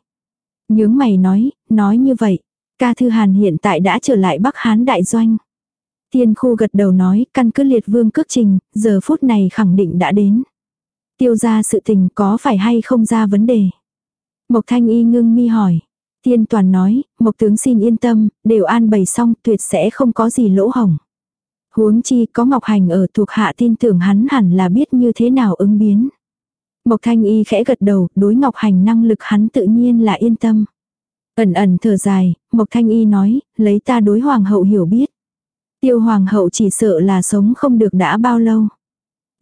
Nhướng mày nói, nói như vậy, ca thư hàn hiện tại đã trở lại Bắc Hán đại doanh. Thiên khu gật đầu nói, căn cứ liệt vương cước trình, giờ phút này khẳng định đã đến. Tiêu ra sự tình có phải hay không ra vấn đề. Mộc thanh y ngưng mi hỏi. Tiên toàn nói, Mộc tướng xin yên tâm, đều an bày xong tuyệt sẽ không có gì lỗ hồng. Huống chi có Ngọc Hành ở thuộc hạ tin tưởng hắn hẳn là biết như thế nào ứng biến. Mộc thanh y khẽ gật đầu, đối Ngọc Hành năng lực hắn tự nhiên là yên tâm. Ẩn ẩn thở dài, Mộc thanh y nói, lấy ta đối hoàng hậu hiểu biết. Tiêu hoàng hậu chỉ sợ là sống không được đã bao lâu.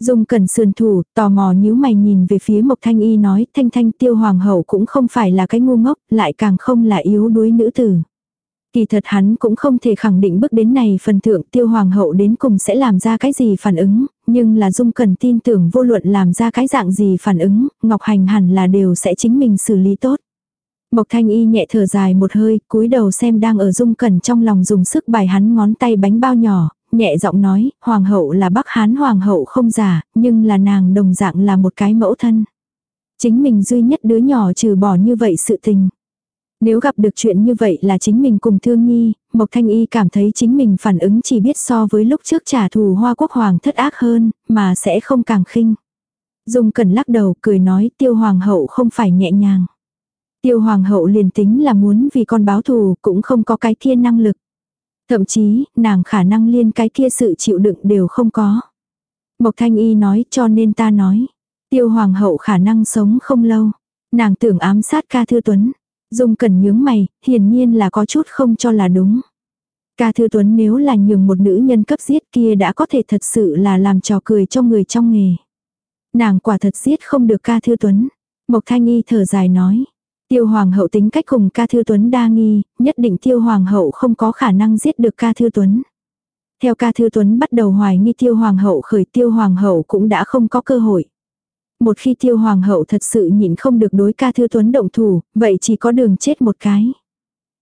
Dung cẩn sườn thủ, tò mò nhíu mày nhìn về phía Mộc Thanh Y nói, Thanh Thanh tiêu hoàng hậu cũng không phải là cái ngu ngốc, lại càng không là yếu đuối nữ tử. Kỳ thật hắn cũng không thể khẳng định bước đến này phần thượng tiêu hoàng hậu đến cùng sẽ làm ra cái gì phản ứng, nhưng là Dung cần tin tưởng vô luận làm ra cái dạng gì phản ứng, Ngọc Hành hẳn là đều sẽ chính mình xử lý tốt. Mộc Thanh Y nhẹ thở dài một hơi, cúi đầu xem đang ở Dung Cẩn trong lòng dùng sức bài hắn ngón tay bánh bao nhỏ, nhẹ giọng nói, hoàng hậu là Bắc Hán hoàng hậu không giả, nhưng là nàng đồng dạng là một cái mẫu thân. Chính mình duy nhất đứa nhỏ trừ bỏ như vậy sự tình. Nếu gặp được chuyện như vậy là chính mình cùng thương nhi, Mộc Thanh Y cảm thấy chính mình phản ứng chỉ biết so với lúc trước trả thù hoa quốc hoàng thất ác hơn, mà sẽ không càng khinh. Dung Cẩn lắc đầu cười nói tiêu hoàng hậu không phải nhẹ nhàng. Tiêu hoàng hậu liền tính là muốn vì con báo thù cũng không có cái kia năng lực. Thậm chí, nàng khả năng liên cái kia sự chịu đựng đều không có. Mộc Thanh Y nói cho nên ta nói. Tiêu Hoàng hậu khả năng sống không lâu. Nàng tưởng ám sát ca thư tuấn. Dung cần nhướng mày, hiển nhiên là có chút không cho là đúng. Ca thư tuấn nếu là nhường một nữ nhân cấp giết kia đã có thể thật sự là làm trò cười cho người trong nghề. Nàng quả thật giết không được ca thư tuấn. Mộc Thanh Y thở dài nói. Tiêu Hoàng hậu tính cách cùng ca thư tuấn đa nghi, nhất định Tiêu Hoàng hậu không có khả năng giết được ca thư tuấn. Theo ca thư tuấn bắt đầu hoài nghi Tiêu Hoàng hậu khởi Tiêu Hoàng hậu cũng đã không có cơ hội. Một khi Tiêu Hoàng hậu thật sự nhịn không được đối ca thư tuấn động thủ, vậy chỉ có đường chết một cái.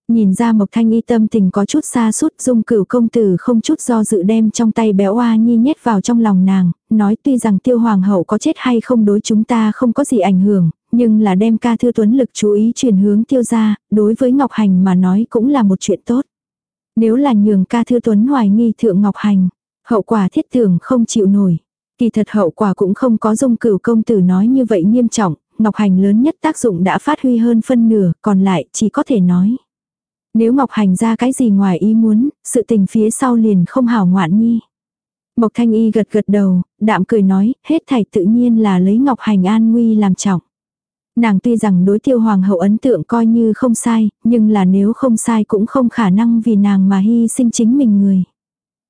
Nhìn ra Mộc Thanh Y tâm tình có chút xa sút dung cửu công tử không chút do dự đem trong tay béo oa nhi nhét vào trong lòng nàng, nói tuy rằng tiêu hoàng hậu có chết hay không đối chúng ta không có gì ảnh hưởng, nhưng là đem ca thư tuấn lực chú ý chuyển hướng tiêu ra, đối với Ngọc Hành mà nói cũng là một chuyện tốt. Nếu là nhường ca thư tuấn hoài nghi thượng Ngọc Hành, hậu quả thiết tưởng không chịu nổi. Kỳ thật hậu quả cũng không có dung cửu công tử nói như vậy nghiêm trọng, Ngọc Hành lớn nhất tác dụng đã phát huy hơn phân nửa, còn lại chỉ có thể nói. Nếu Ngọc Hành ra cái gì ngoài ý muốn, sự tình phía sau liền không hảo ngoạn nhi. Mộc Thanh Y gật gật đầu, đạm cười nói, hết thảy tự nhiên là lấy Ngọc Hành an nguy làm trọng. Nàng tuy rằng đối tiêu hoàng hậu ấn tượng coi như không sai, nhưng là nếu không sai cũng không khả năng vì nàng mà hy sinh chính mình người.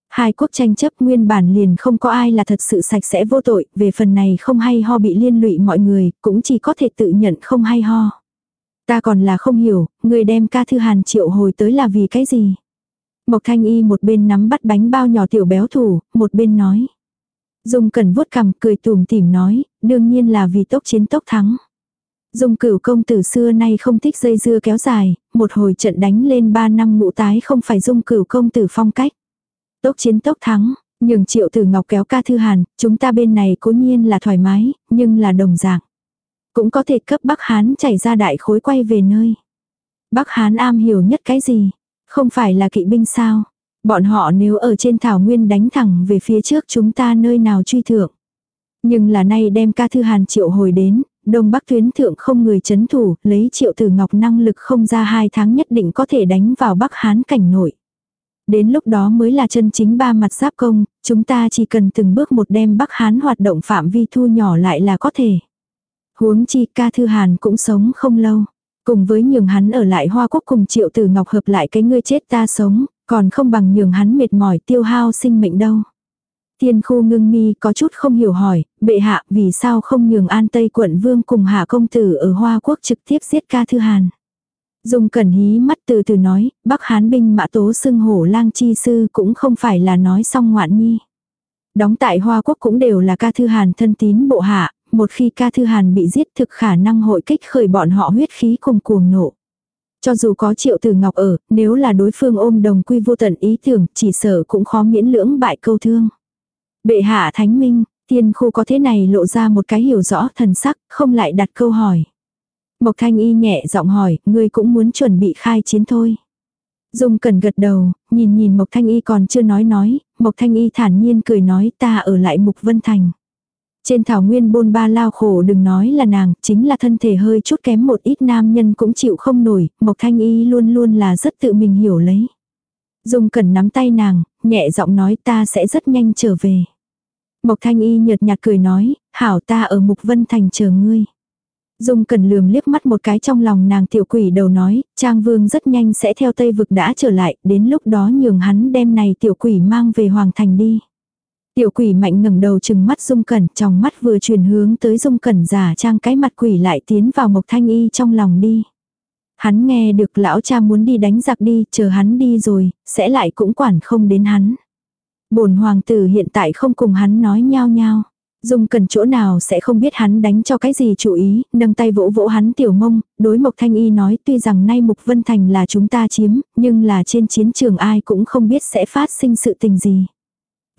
Hai quốc tranh chấp nguyên bản liền không có ai là thật sự sạch sẽ vô tội, về phần này không hay ho bị liên lụy mọi người, cũng chỉ có thể tự nhận không hay ho. Ta còn là không hiểu, người đem ca thư hàn triệu hồi tới là vì cái gì. Mộc thanh y một bên nắm bắt bánh bao nhỏ tiểu béo thủ, một bên nói. Dung cần vuốt cằm cười tùm tìm nói, đương nhiên là vì tốc chiến tốc thắng. Dung cửu công tử xưa nay không thích dây dưa kéo dài, một hồi trận đánh lên ba năm ngũ tái không phải dung cửu công tử phong cách. Tốc chiến tốc thắng, nhường triệu tử ngọc kéo ca thư hàn, chúng ta bên này cố nhiên là thoải mái, nhưng là đồng dạng. Cũng có thể cấp Bắc Hán chảy ra đại khối quay về nơi. Bắc Hán am hiểu nhất cái gì? Không phải là kỵ binh sao? Bọn họ nếu ở trên thảo nguyên đánh thẳng về phía trước chúng ta nơi nào truy thượng. Nhưng là nay đem ca thư hàn triệu hồi đến, đông bắc tuyến thượng không người chấn thủ, lấy triệu tử ngọc năng lực không ra hai tháng nhất định có thể đánh vào bắc hán cảnh nội. Đến lúc đó mới là chân chính ba mặt giáp công, chúng ta chỉ cần từng bước một đem bắc hán hoạt động phạm vi thu nhỏ lại là có thể. Huống chi ca thư hàn cũng sống không lâu. Cùng với nhường hắn ở lại hoa quốc cùng triệu tử ngọc hợp lại cái ngươi chết ta sống, còn không bằng nhường hắn mệt mỏi tiêu hao sinh mệnh đâu. Tiên khu ngưng mi có chút không hiểu hỏi, bệ hạ vì sao không nhường an tây quận vương cùng hạ công tử ở Hoa Quốc trực tiếp giết ca thư hàn. dùng cẩn hí mắt từ từ nói, bắc hán binh mã tố xưng hổ lang chi sư cũng không phải là nói xong ngoạn nhi. Đóng tại Hoa Quốc cũng đều là ca thư hàn thân tín bộ hạ, một khi ca thư hàn bị giết thực khả năng hội kích khởi bọn họ huyết khí cùng cuồng nộ. Cho dù có triệu tử ngọc ở, nếu là đối phương ôm đồng quy vô tận ý tưởng, chỉ sợ cũng khó miễn lưỡng bại câu thương. Bệ hạ thánh minh, tiên khu có thế này lộ ra một cái hiểu rõ thần sắc, không lại đặt câu hỏi. Mộc thanh y nhẹ giọng hỏi, ngươi cũng muốn chuẩn bị khai chiến thôi. Dung cần gật đầu, nhìn nhìn Mộc Thanh Y còn chưa nói nói, Mộc Thanh Y thản nhiên cười nói ta ở lại Mục Vân Thành. Trên thảo nguyên bôn ba lao khổ đừng nói là nàng, chính là thân thể hơi chút kém một ít nam nhân cũng chịu không nổi, Mộc Thanh Y luôn luôn là rất tự mình hiểu lấy. Dung cần nắm tay nàng, nhẹ giọng nói ta sẽ rất nhanh trở về. Mộc Thanh Y nhợt nhạt cười nói, hảo ta ở Mục Vân Thành chờ ngươi. Dung cần lườm liếc mắt một cái trong lòng nàng tiểu quỷ đầu nói, Trang Vương rất nhanh sẽ theo Tây Vực đã trở lại, đến lúc đó nhường hắn đem này tiểu quỷ mang về Hoàng Thành đi. Tiểu quỷ mạnh ngẩng đầu chừng mắt Dung Cẩn, trong mắt vừa chuyển hướng tới Dung Cẩn giả trang cái mặt quỷ lại tiến vào Mộc Thanh Y trong lòng đi. Hắn nghe được lão cha muốn đi đánh giặc đi, chờ hắn đi rồi, sẽ lại cũng quản không đến hắn. bổn hoàng tử hiện tại không cùng hắn nói nhao nhao. Dung cần chỗ nào sẽ không biết hắn đánh cho cái gì chủ ý, nâng tay vỗ vỗ hắn tiểu mông, đối Mộc Thanh Y nói tuy rằng nay Mục Vân Thành là chúng ta chiếm, nhưng là trên chiến trường ai cũng không biết sẽ phát sinh sự tình gì.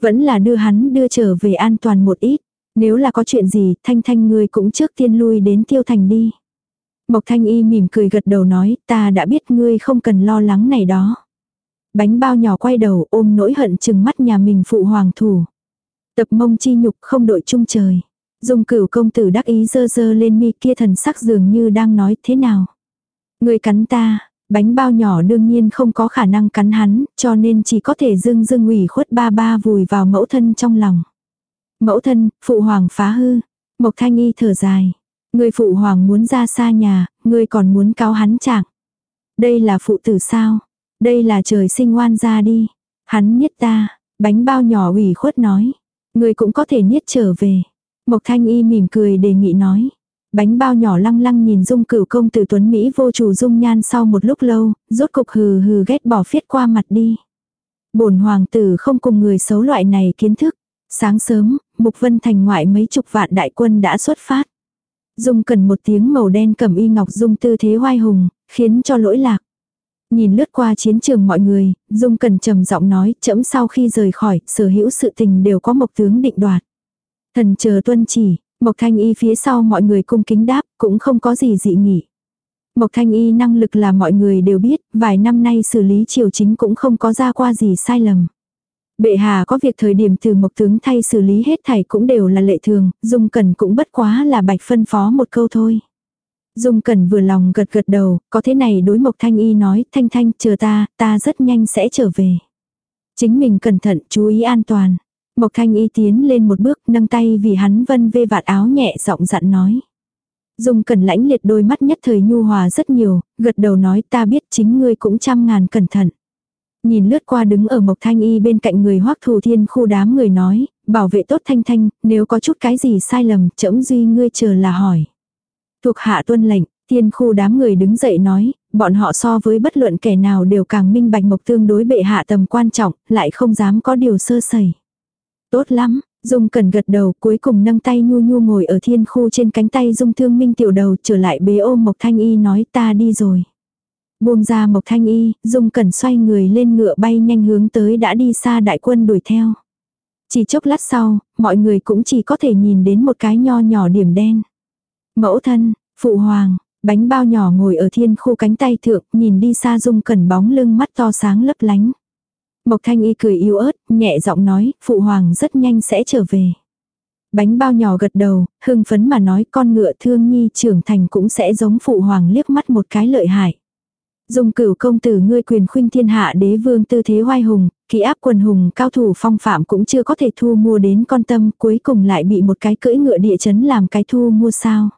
Vẫn là đưa hắn đưa trở về an toàn một ít, nếu là có chuyện gì Thanh Thanh ngươi cũng trước tiên lui đến Tiêu Thành đi. Mộc Thanh Y mỉm cười gật đầu nói ta đã biết ngươi không cần lo lắng này đó. Bánh bao nhỏ quay đầu ôm nỗi hận chừng mắt nhà mình phụ hoàng thủ. Tập mông chi nhục không đội chung trời. Dung cửu công tử đắc ý dơ dơ lên mi kia thần sắc dường như đang nói thế nào. Người cắn ta, bánh bao nhỏ đương nhiên không có khả năng cắn hắn, cho nên chỉ có thể dưng dưng ủy khuất ba ba vùi vào mẫu thân trong lòng. Mẫu thân, phụ hoàng phá hư. Mộc thanh y thở dài. Người phụ hoàng muốn ra xa nhà, người còn muốn cáo hắn chẳng. Đây là phụ tử sao? Đây là trời sinh oan ra đi. Hắn niết ta, bánh bao nhỏ ủy khuất nói. Người cũng có thể niết trở về. Mộc thanh y mỉm cười đề nghị nói. Bánh bao nhỏ lăng lăng nhìn dung cửu công tử tuấn Mỹ vô chủ dung nhan sau một lúc lâu, rốt cục hừ hừ ghét bỏ phiết qua mặt đi. bổn hoàng tử không cùng người xấu loại này kiến thức. Sáng sớm, Mục Vân Thành ngoại mấy chục vạn đại quân đã xuất phát. Dung cần một tiếng màu đen cầm y ngọc dung tư thế hoai hùng, khiến cho lỗi lạc. Nhìn lướt qua chiến trường mọi người, Dung Cần trầm giọng nói, chậm sau khi rời khỏi, sở hữu sự tình đều có một tướng định đoạt. Thần chờ tuân chỉ, Mộc Thanh Y phía sau mọi người cung kính đáp, cũng không có gì dị nghị. Mộc Thanh Y năng lực là mọi người đều biết, vài năm nay xử lý triều chính cũng không có ra qua gì sai lầm. Bệ hạ có việc thời điểm từ Mộc Tướng thay xử lý hết thảy cũng đều là lệ thường, Dung Cần cũng bất quá là bạch phân phó một câu thôi. Dung Cẩn vừa lòng gật gật đầu, có thế này đối Mộc Thanh Y nói, Thanh Thanh, chờ ta, ta rất nhanh sẽ trở về. Chính mình cẩn thận, chú ý an toàn. Mộc Thanh Y tiến lên một bước, nâng tay vì hắn vân vê vạt áo nhẹ giọng dặn nói. Dung Cẩn lãnh liệt đôi mắt nhất thời nhu hòa rất nhiều, gật đầu nói ta biết chính ngươi cũng trăm ngàn cẩn thận. Nhìn lướt qua đứng ở Mộc Thanh Y bên cạnh người hoắc thù thiên khu đám người nói, bảo vệ tốt Thanh Thanh, nếu có chút cái gì sai lầm, chậm duy ngươi chờ là hỏi. Thuộc hạ tuân lệnh, thiên khu đám người đứng dậy nói, bọn họ so với bất luận kẻ nào đều càng minh bạch mộc tương đối bệ hạ tầm quan trọng, lại không dám có điều sơ sẩy. Tốt lắm, Dung cần gật đầu cuối cùng nâng tay nhu nhu ngồi ở thiên khu trên cánh tay Dung thương minh tiểu đầu trở lại bế ôm Mộc Thanh Y nói ta đi rồi. Buông ra Mộc Thanh Y, Dung cẩn xoay người lên ngựa bay nhanh hướng tới đã đi xa đại quân đuổi theo. Chỉ chốc lát sau, mọi người cũng chỉ có thể nhìn đến một cái nho nhỏ điểm đen. Mẫu thân, phụ hoàng, bánh bao nhỏ ngồi ở thiên khu cánh tay thượng, nhìn đi xa dung cẩn bóng lưng mắt to sáng lấp lánh. Mộc thanh y cười yếu ớt, nhẹ giọng nói, phụ hoàng rất nhanh sẽ trở về. Bánh bao nhỏ gật đầu, hưng phấn mà nói con ngựa thương nhi trưởng thành cũng sẽ giống phụ hoàng liếc mắt một cái lợi hại. Dung cửu công tử ngươi quyền khuynh thiên hạ đế vương tư thế hoai hùng, kỳ áp quần hùng cao thủ phong phạm cũng chưa có thể thu mua đến con tâm cuối cùng lại bị một cái cưỡi ngựa địa chấn làm cái thu mua sao.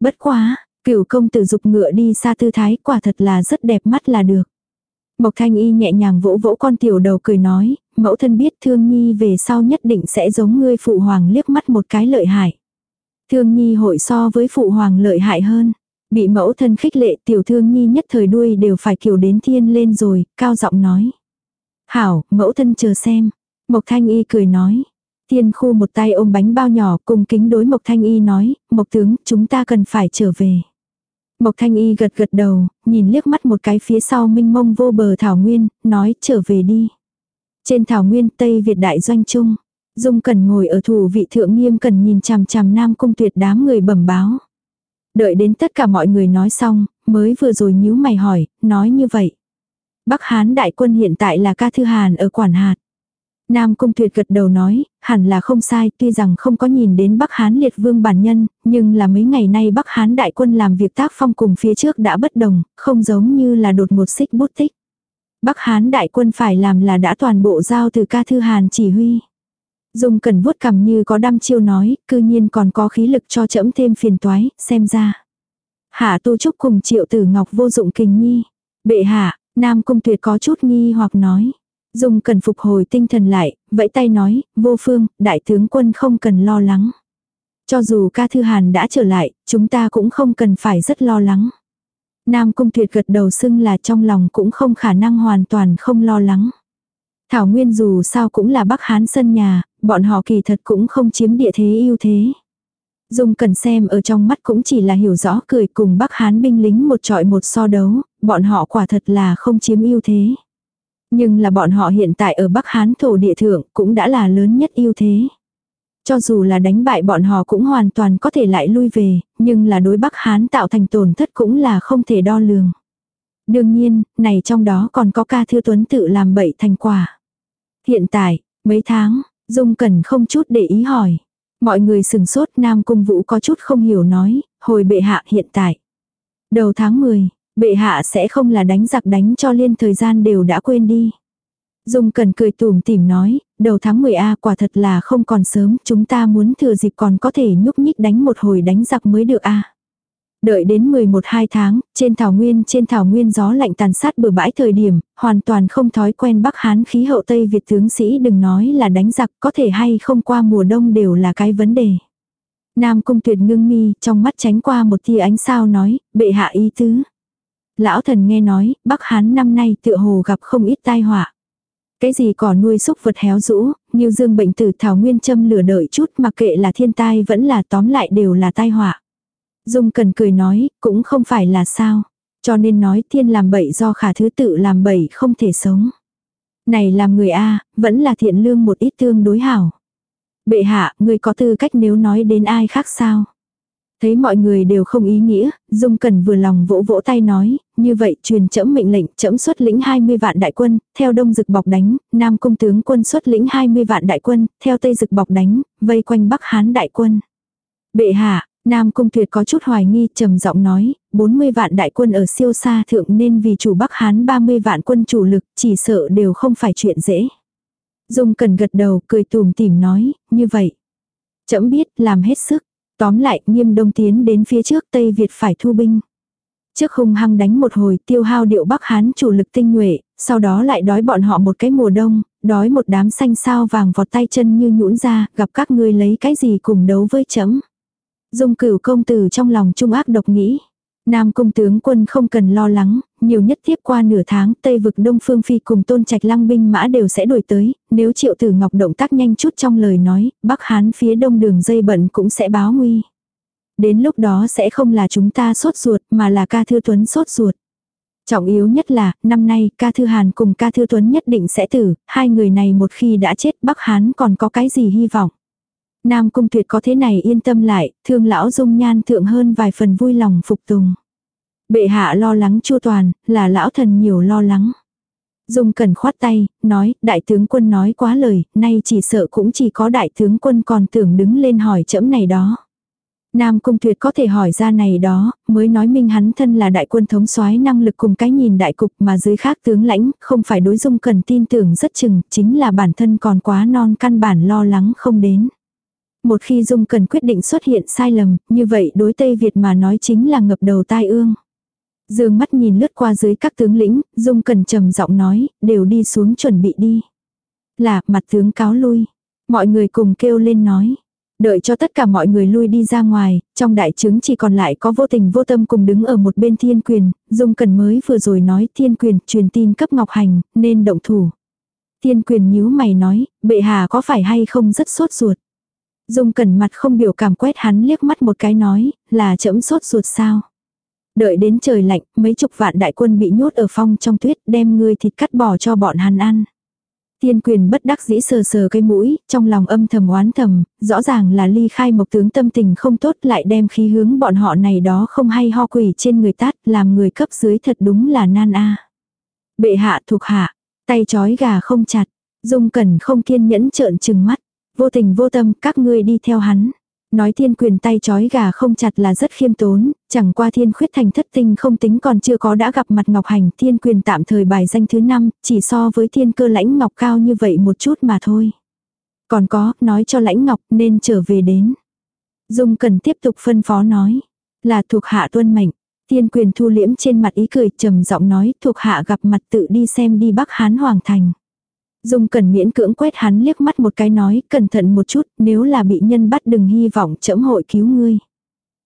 Bất quá, cửu công tử dục ngựa đi xa tư thái quả thật là rất đẹp mắt là được. Mộc thanh y nhẹ nhàng vỗ vỗ con tiểu đầu cười nói, mẫu thân biết thương nhi về sau nhất định sẽ giống ngươi phụ hoàng liếc mắt một cái lợi hại. Thương nhi hội so với phụ hoàng lợi hại hơn. Bị mẫu thân khích lệ tiểu thương nhi nhất thời đuôi đều phải kiểu đến thiên lên rồi, cao giọng nói. Hảo, mẫu thân chờ xem. Mộc thanh y cười nói. Tiên khu một tay ôm bánh bao nhỏ cùng kính đối Mộc Thanh Y nói, Mộc tướng, chúng ta cần phải trở về. Mộc Thanh Y gật gật đầu, nhìn liếc mắt một cái phía sau minh mông vô bờ Thảo Nguyên, nói trở về đi. Trên Thảo Nguyên Tây Việt Đại Doanh Trung, Dung Cần ngồi ở thủ vị thượng nghiêm cần nhìn chằm chằm Nam Cung Tuyệt đám người bẩm báo. Đợi đến tất cả mọi người nói xong, mới vừa rồi nhíu mày hỏi, nói như vậy. Bắc Hán đại quân hiện tại là ca thư hàn ở Quản Hạt. Nam Cung Tuyệt gật đầu nói, hẳn là không sai, tuy rằng không có nhìn đến Bắc Hán liệt vương bản nhân, nhưng là mấy ngày nay Bắc Hán đại quân làm việc tác phong cùng phía trước đã bất đồng, không giống như là đột một xích bút tích. Bắc Hán đại quân phải làm là đã toàn bộ giao từ ca thư hàn chỉ huy. Dung cần vuốt cầm như có đăm chiêu nói, cư nhiên còn có khí lực cho chẫm thêm phiền toái, xem ra. Hạ tu trúc cùng triệu tử ngọc vô dụng kình nhi. Bệ hạ, Nam Cung Tuyệt có chút nghi hoặc nói. Dung cần phục hồi tinh thần lại, vẫy tay nói, vô phương, đại tướng quân không cần lo lắng. Cho dù ca thư hàn đã trở lại, chúng ta cũng không cần phải rất lo lắng. Nam Cung Tuyệt gật đầu xưng là trong lòng cũng không khả năng hoàn toàn không lo lắng. Thảo Nguyên dù sao cũng là Bắc Hán sân nhà, bọn họ kỳ thật cũng không chiếm địa thế ưu thế. Dung cần xem ở trong mắt cũng chỉ là hiểu rõ cười cùng Bắc Hán binh lính một trọi một so đấu, bọn họ quả thật là không chiếm ưu thế. Nhưng là bọn họ hiện tại ở Bắc Hán thổ địa thượng cũng đã là lớn nhất ưu thế. Cho dù là đánh bại bọn họ cũng hoàn toàn có thể lại lui về, nhưng là đối Bắc Hán tạo thành tổn thất cũng là không thể đo lường. Đương nhiên, này trong đó còn có ca thư tuấn tự làm bậy thành quả. Hiện tại, mấy tháng, Dung Cẩn không chút để ý hỏi. Mọi người sừng sốt Nam Cung Vũ có chút không hiểu nói, hồi bệ hạ hiện tại. Đầu tháng 10, bệ hạ sẽ không là đánh giặc đánh cho liên thời gian đều đã quên đi. Dung Cần cười tủm tỉm nói, đầu tháng 10A quả thật là không còn sớm, chúng ta muốn thừa dịp còn có thể nhúc nhích đánh một hồi đánh giặc mới được a. Đợi đến 11-2 tháng, trên thảo nguyên trên thảo nguyên gió lạnh tàn sát bừa bãi thời điểm, hoàn toàn không thói quen Bắc Hán khí hậu Tây Việt tướng sĩ đừng nói là đánh giặc có thể hay không qua mùa đông đều là cái vấn đề. Nam cung tuyệt ngưng mi trong mắt tránh qua một tia ánh sao nói, bệ hạ ý tứ. Lão thần nghe nói, Bắc Hán năm nay tựa hồ gặp không ít tai họa. Cái gì cỏ nuôi xúc vật héo rũ, như dương bệnh tử thảo nguyên châm lửa đợi chút mặc kệ là thiên tai vẫn là tóm lại đều là tai họa. Dung cần cười nói, cũng không phải là sao. Cho nên nói thiên làm bậy do khả thứ tự làm bậy không thể sống. Này làm người A, vẫn là thiện lương một ít tương đối hảo. Bệ hạ, người có tư cách nếu nói đến ai khác sao? Thấy mọi người đều không ý nghĩa, Dung Cần vừa lòng vỗ vỗ tay nói, như vậy truyền chẫm mệnh lệnh, chẫm xuất lĩnh 20 vạn đại quân, theo đông dực bọc đánh, Nam công tướng quân xuất lĩnh 20 vạn đại quân, theo tây dực bọc đánh, vây quanh Bắc Hán đại quân. Bệ hạ, Nam Cung Tuyệt có chút hoài nghi trầm giọng nói, 40 vạn đại quân ở siêu xa thượng nên vì chủ Bắc Hán 30 vạn quân chủ lực chỉ sợ đều không phải chuyện dễ. Dung cần gật đầu cười tùm tìm nói, như vậy. Chậm biết làm hết sức. Tóm lại nghiêm đông tiến đến phía trước Tây Việt phải thu binh. Trước hung hăng đánh một hồi tiêu hao điệu Bắc Hán chủ lực tinh nhuệ, sau đó lại đói bọn họ một cái mùa đông, đói một đám xanh sao vàng vọt tay chân như nhũn ra, gặp các ngươi lấy cái gì cùng đấu với chấm. Dung cửu công tử trong lòng trung ác độc nghĩ. Nam cung tướng quân không cần lo lắng, nhiều nhất tiếp qua nửa tháng Tây vực Đông Phương Phi cùng tôn trạch lăng binh mã đều sẽ đuổi tới, nếu triệu tử ngọc động tác nhanh chút trong lời nói, Bắc Hán phía đông đường dây bận cũng sẽ báo nguy. Đến lúc đó sẽ không là chúng ta sốt ruột mà là ca thư tuấn sốt ruột. Trọng yếu nhất là, năm nay ca thư hàn cùng ca thư tuấn nhất định sẽ tử, hai người này một khi đã chết Bắc Hán còn có cái gì hy vọng. Nam Cung Tuyệt có thế này yên tâm lại, thương lão dung nhan thượng hơn vài phần vui lòng phục tùng. Bệ hạ lo lắng chu toàn, là lão thần nhiều lo lắng. Dung cần khoát tay, nói, đại tướng quân nói quá lời, nay chỉ sợ cũng chỉ có đại tướng quân còn tưởng đứng lên hỏi chẫm này đó. Nam Cung Tuyệt có thể hỏi ra này đó, mới nói minh hắn thân là đại quân thống soái năng lực cùng cái nhìn đại cục mà dưới khác tướng lãnh, không phải đối dung cần tin tưởng rất chừng, chính là bản thân còn quá non căn bản lo lắng không đến. Một khi Dung cần quyết định xuất hiện sai lầm, như vậy đối Tây Việt mà nói chính là ngập đầu tai ương. Dương mắt nhìn lướt qua dưới các tướng lĩnh, Dung cần trầm giọng nói, đều đi xuống chuẩn bị đi. Là, mặt tướng cáo lui. Mọi người cùng kêu lên nói. Đợi cho tất cả mọi người lui đi ra ngoài, trong đại chứng chỉ còn lại có vô tình vô tâm cùng đứng ở một bên thiên quyền, Dung cần mới vừa rồi nói thiên quyền truyền tin cấp Ngọc Hành, nên động thủ. Thiên quyền nhíu mày nói, bệ hạ có phải hay không rất sốt ruột. Dung cẩn mặt không biểu cảm quét hắn liếc mắt một cái nói, là chấm sốt ruột sao. Đợi đến trời lạnh, mấy chục vạn đại quân bị nhốt ở phong trong tuyết đem ngươi thịt cắt bỏ cho bọn hắn ăn. Tiên quyền bất đắc dĩ sờ sờ cây mũi, trong lòng âm thầm oán thầm, rõ ràng là ly khai mộc tướng tâm tình không tốt lại đem khí hướng bọn họ này đó không hay ho quỷ trên người tát, làm người cấp dưới thật đúng là nan a. Bệ hạ thuộc hạ, tay chói gà không chặt, dung cẩn không kiên nhẫn trợn trừng mắt, vô tình vô tâm các ngươi đi theo hắn. Nói thiên quyền tay chói gà không chặt là rất khiêm tốn, chẳng qua thiên khuyết thành thất tinh không tính còn chưa có đã gặp mặt Ngọc Hành thiên quyền tạm thời bài danh thứ năm chỉ so với thiên cơ lãnh Ngọc cao như vậy một chút mà thôi. Còn có, nói cho lãnh Ngọc nên trở về đến. Dung cần tiếp tục phân phó nói, là thuộc hạ tuân mệnh. Thiên quyền thu liễm trên mặt ý cười trầm giọng nói thuộc hạ gặp mặt tự đi xem đi Bắc Hán Hoàng Thành. Dung cần miễn cưỡng quét hắn liếc mắt một cái nói, cẩn thận một chút, nếu là bị nhân bắt đừng hy vọng chẫm hội cứu ngươi.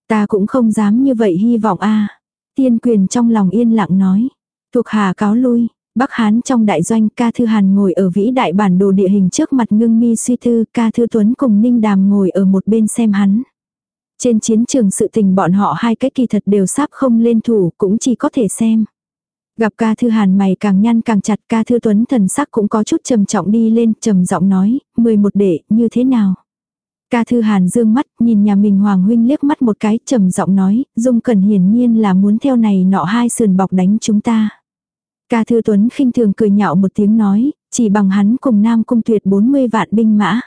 Ta cũng không dám như vậy hy vọng a Tiên quyền trong lòng yên lặng nói. Thuộc hà cáo lui, Bắc Hán trong đại doanh ca thư hàn ngồi ở vĩ đại bản đồ địa hình trước mặt ngưng mi suy thư, ca thư tuấn cùng ninh đàm ngồi ở một bên xem hắn. Trên chiến trường sự tình bọn họ hai cái kỳ thật đều sắp không lên thủ, cũng chỉ có thể xem. Gặp ca thư hàn mày càng nhăn càng chặt ca thư tuấn thần sắc cũng có chút trầm trọng đi lên trầm giọng nói, 11 đệ, như thế nào? Ca thư hàn dương mắt, nhìn nhà mình hoàng huynh liếc mắt một cái, trầm giọng nói, dung cần hiển nhiên là muốn theo này nọ hai sườn bọc đánh chúng ta. Ca thư tuấn khinh thường cười nhạo một tiếng nói, chỉ bằng hắn cùng nam cung tuyệt 40 vạn binh mã.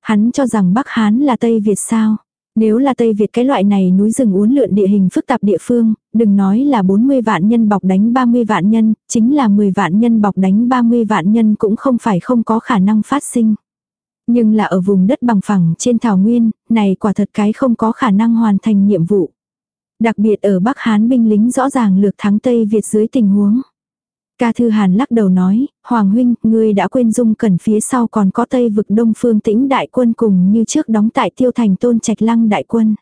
Hắn cho rằng Bắc Hán là Tây Việt sao? Nếu là Tây Việt cái loại này núi rừng uốn lượn địa hình phức tạp địa phương, đừng nói là 40 vạn nhân bọc đánh 30 vạn nhân, chính là 10 vạn nhân bọc đánh 30 vạn nhân cũng không phải không có khả năng phát sinh. Nhưng là ở vùng đất bằng phẳng trên thảo nguyên, này quả thật cái không có khả năng hoàn thành nhiệm vụ. Đặc biệt ở Bắc Hán binh lính rõ ràng lược thắng Tây Việt dưới tình huống. Ca Thư Hàn lắc đầu nói, Hoàng huynh, ngươi đã quên dung cẩn phía sau còn có Tây vực Đông Phương tĩnh đại quân cùng như trước đóng tại tiêu thành tôn trạch lăng đại quân.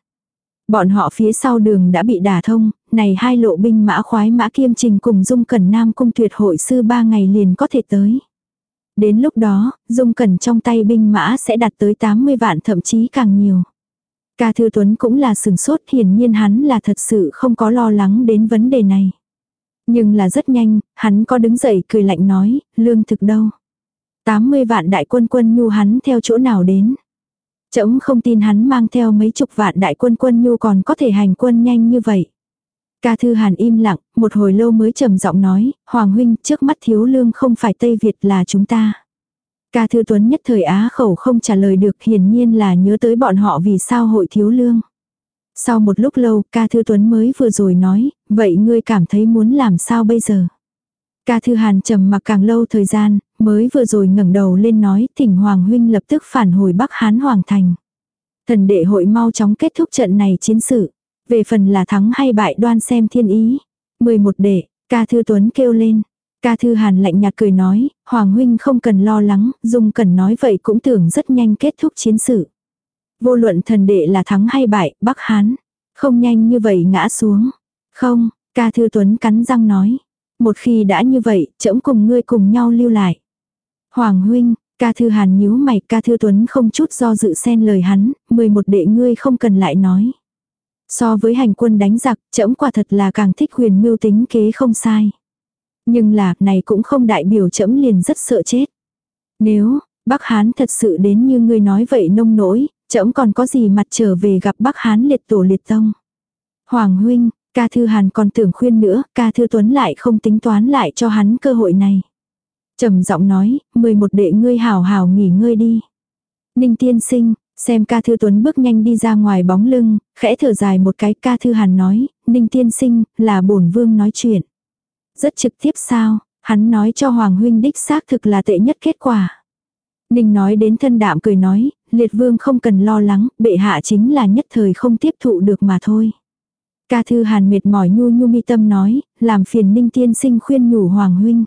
Bọn họ phía sau đường đã bị đả thông, này hai lộ binh mã khoái mã kiêm trình cùng dung cẩn nam cung tuyệt hội sư ba ngày liền có thể tới. Đến lúc đó, dung cẩn trong tay binh mã sẽ đạt tới 80 vạn thậm chí càng nhiều. Ca Thư Tuấn cũng là sừng sốt hiển nhiên hắn là thật sự không có lo lắng đến vấn đề này. Nhưng là rất nhanh, hắn có đứng dậy cười lạnh nói, lương thực đâu. 80 vạn đại quân quân nhu hắn theo chỗ nào đến. Chấm không tin hắn mang theo mấy chục vạn đại quân quân nhu còn có thể hành quân nhanh như vậy. Ca Thư Hàn im lặng, một hồi lâu mới trầm giọng nói, Hoàng huynh, trước mắt thiếu lương không phải Tây Việt là chúng ta. Ca Thư Tuấn nhất thời á khẩu không trả lời được hiển nhiên là nhớ tới bọn họ vì sao hội thiếu lương. Sau một lúc lâu, ca thư tuấn mới vừa rồi nói, vậy ngươi cảm thấy muốn làm sao bây giờ? Ca thư hàn trầm mặc càng lâu thời gian, mới vừa rồi ngẩng đầu lên nói, thỉnh Hoàng huynh lập tức phản hồi Bắc Hán Hoàng Thành. Thần đệ hội mau chóng kết thúc trận này chiến sự. Về phần là thắng hay bại đoan xem thiên ý. 11 đệ, ca thư tuấn kêu lên. Ca thư hàn lạnh nhạt cười nói, Hoàng huynh không cần lo lắng, Dung cần nói vậy cũng tưởng rất nhanh kết thúc chiến sự. Vô luận thần đệ là thắng hay bại, Bắc Hán. Không nhanh như vậy ngã xuống. Không, ca thư tuấn cắn răng nói. Một khi đã như vậy, trẫm cùng ngươi cùng nhau lưu lại. Hoàng huynh, ca thư hàn nhíu mày, ca thư tuấn không chút do dự xen lời hắn, 11 đệ ngươi không cần lại nói. So với hành quân đánh giặc, trẫm quả thật là càng thích huyền mưu tính kế không sai. Nhưng là, này cũng không đại biểu trẫm liền rất sợ chết. Nếu, Bắc Hán thật sự đến như ngươi nói vậy nông nỗi, Trẫm còn có gì mặt trở về gặp Bắc Hán liệt tổ liệt tông. Hoàng huynh, ca thư hàn còn tưởng khuyên nữa, ca thư tuấn lại không tính toán lại cho hắn cơ hội này. trầm giọng nói, 11 đệ ngươi hào hào nghỉ ngơi đi. Ninh tiên sinh, xem ca thư tuấn bước nhanh đi ra ngoài bóng lưng, khẽ thở dài một cái ca thư hàn nói, Ninh tiên sinh, là bổn vương nói chuyện. Rất trực tiếp sao, hắn nói cho Hoàng huynh đích xác thực là tệ nhất kết quả. Ninh nói đến thân đạm cười nói, liệt vương không cần lo lắng, bệ hạ chính là nhất thời không tiếp thụ được mà thôi. Ca thư hàn mệt mỏi nhu nhu mi tâm nói, làm phiền ninh tiên sinh khuyên nhủ hoàng huynh.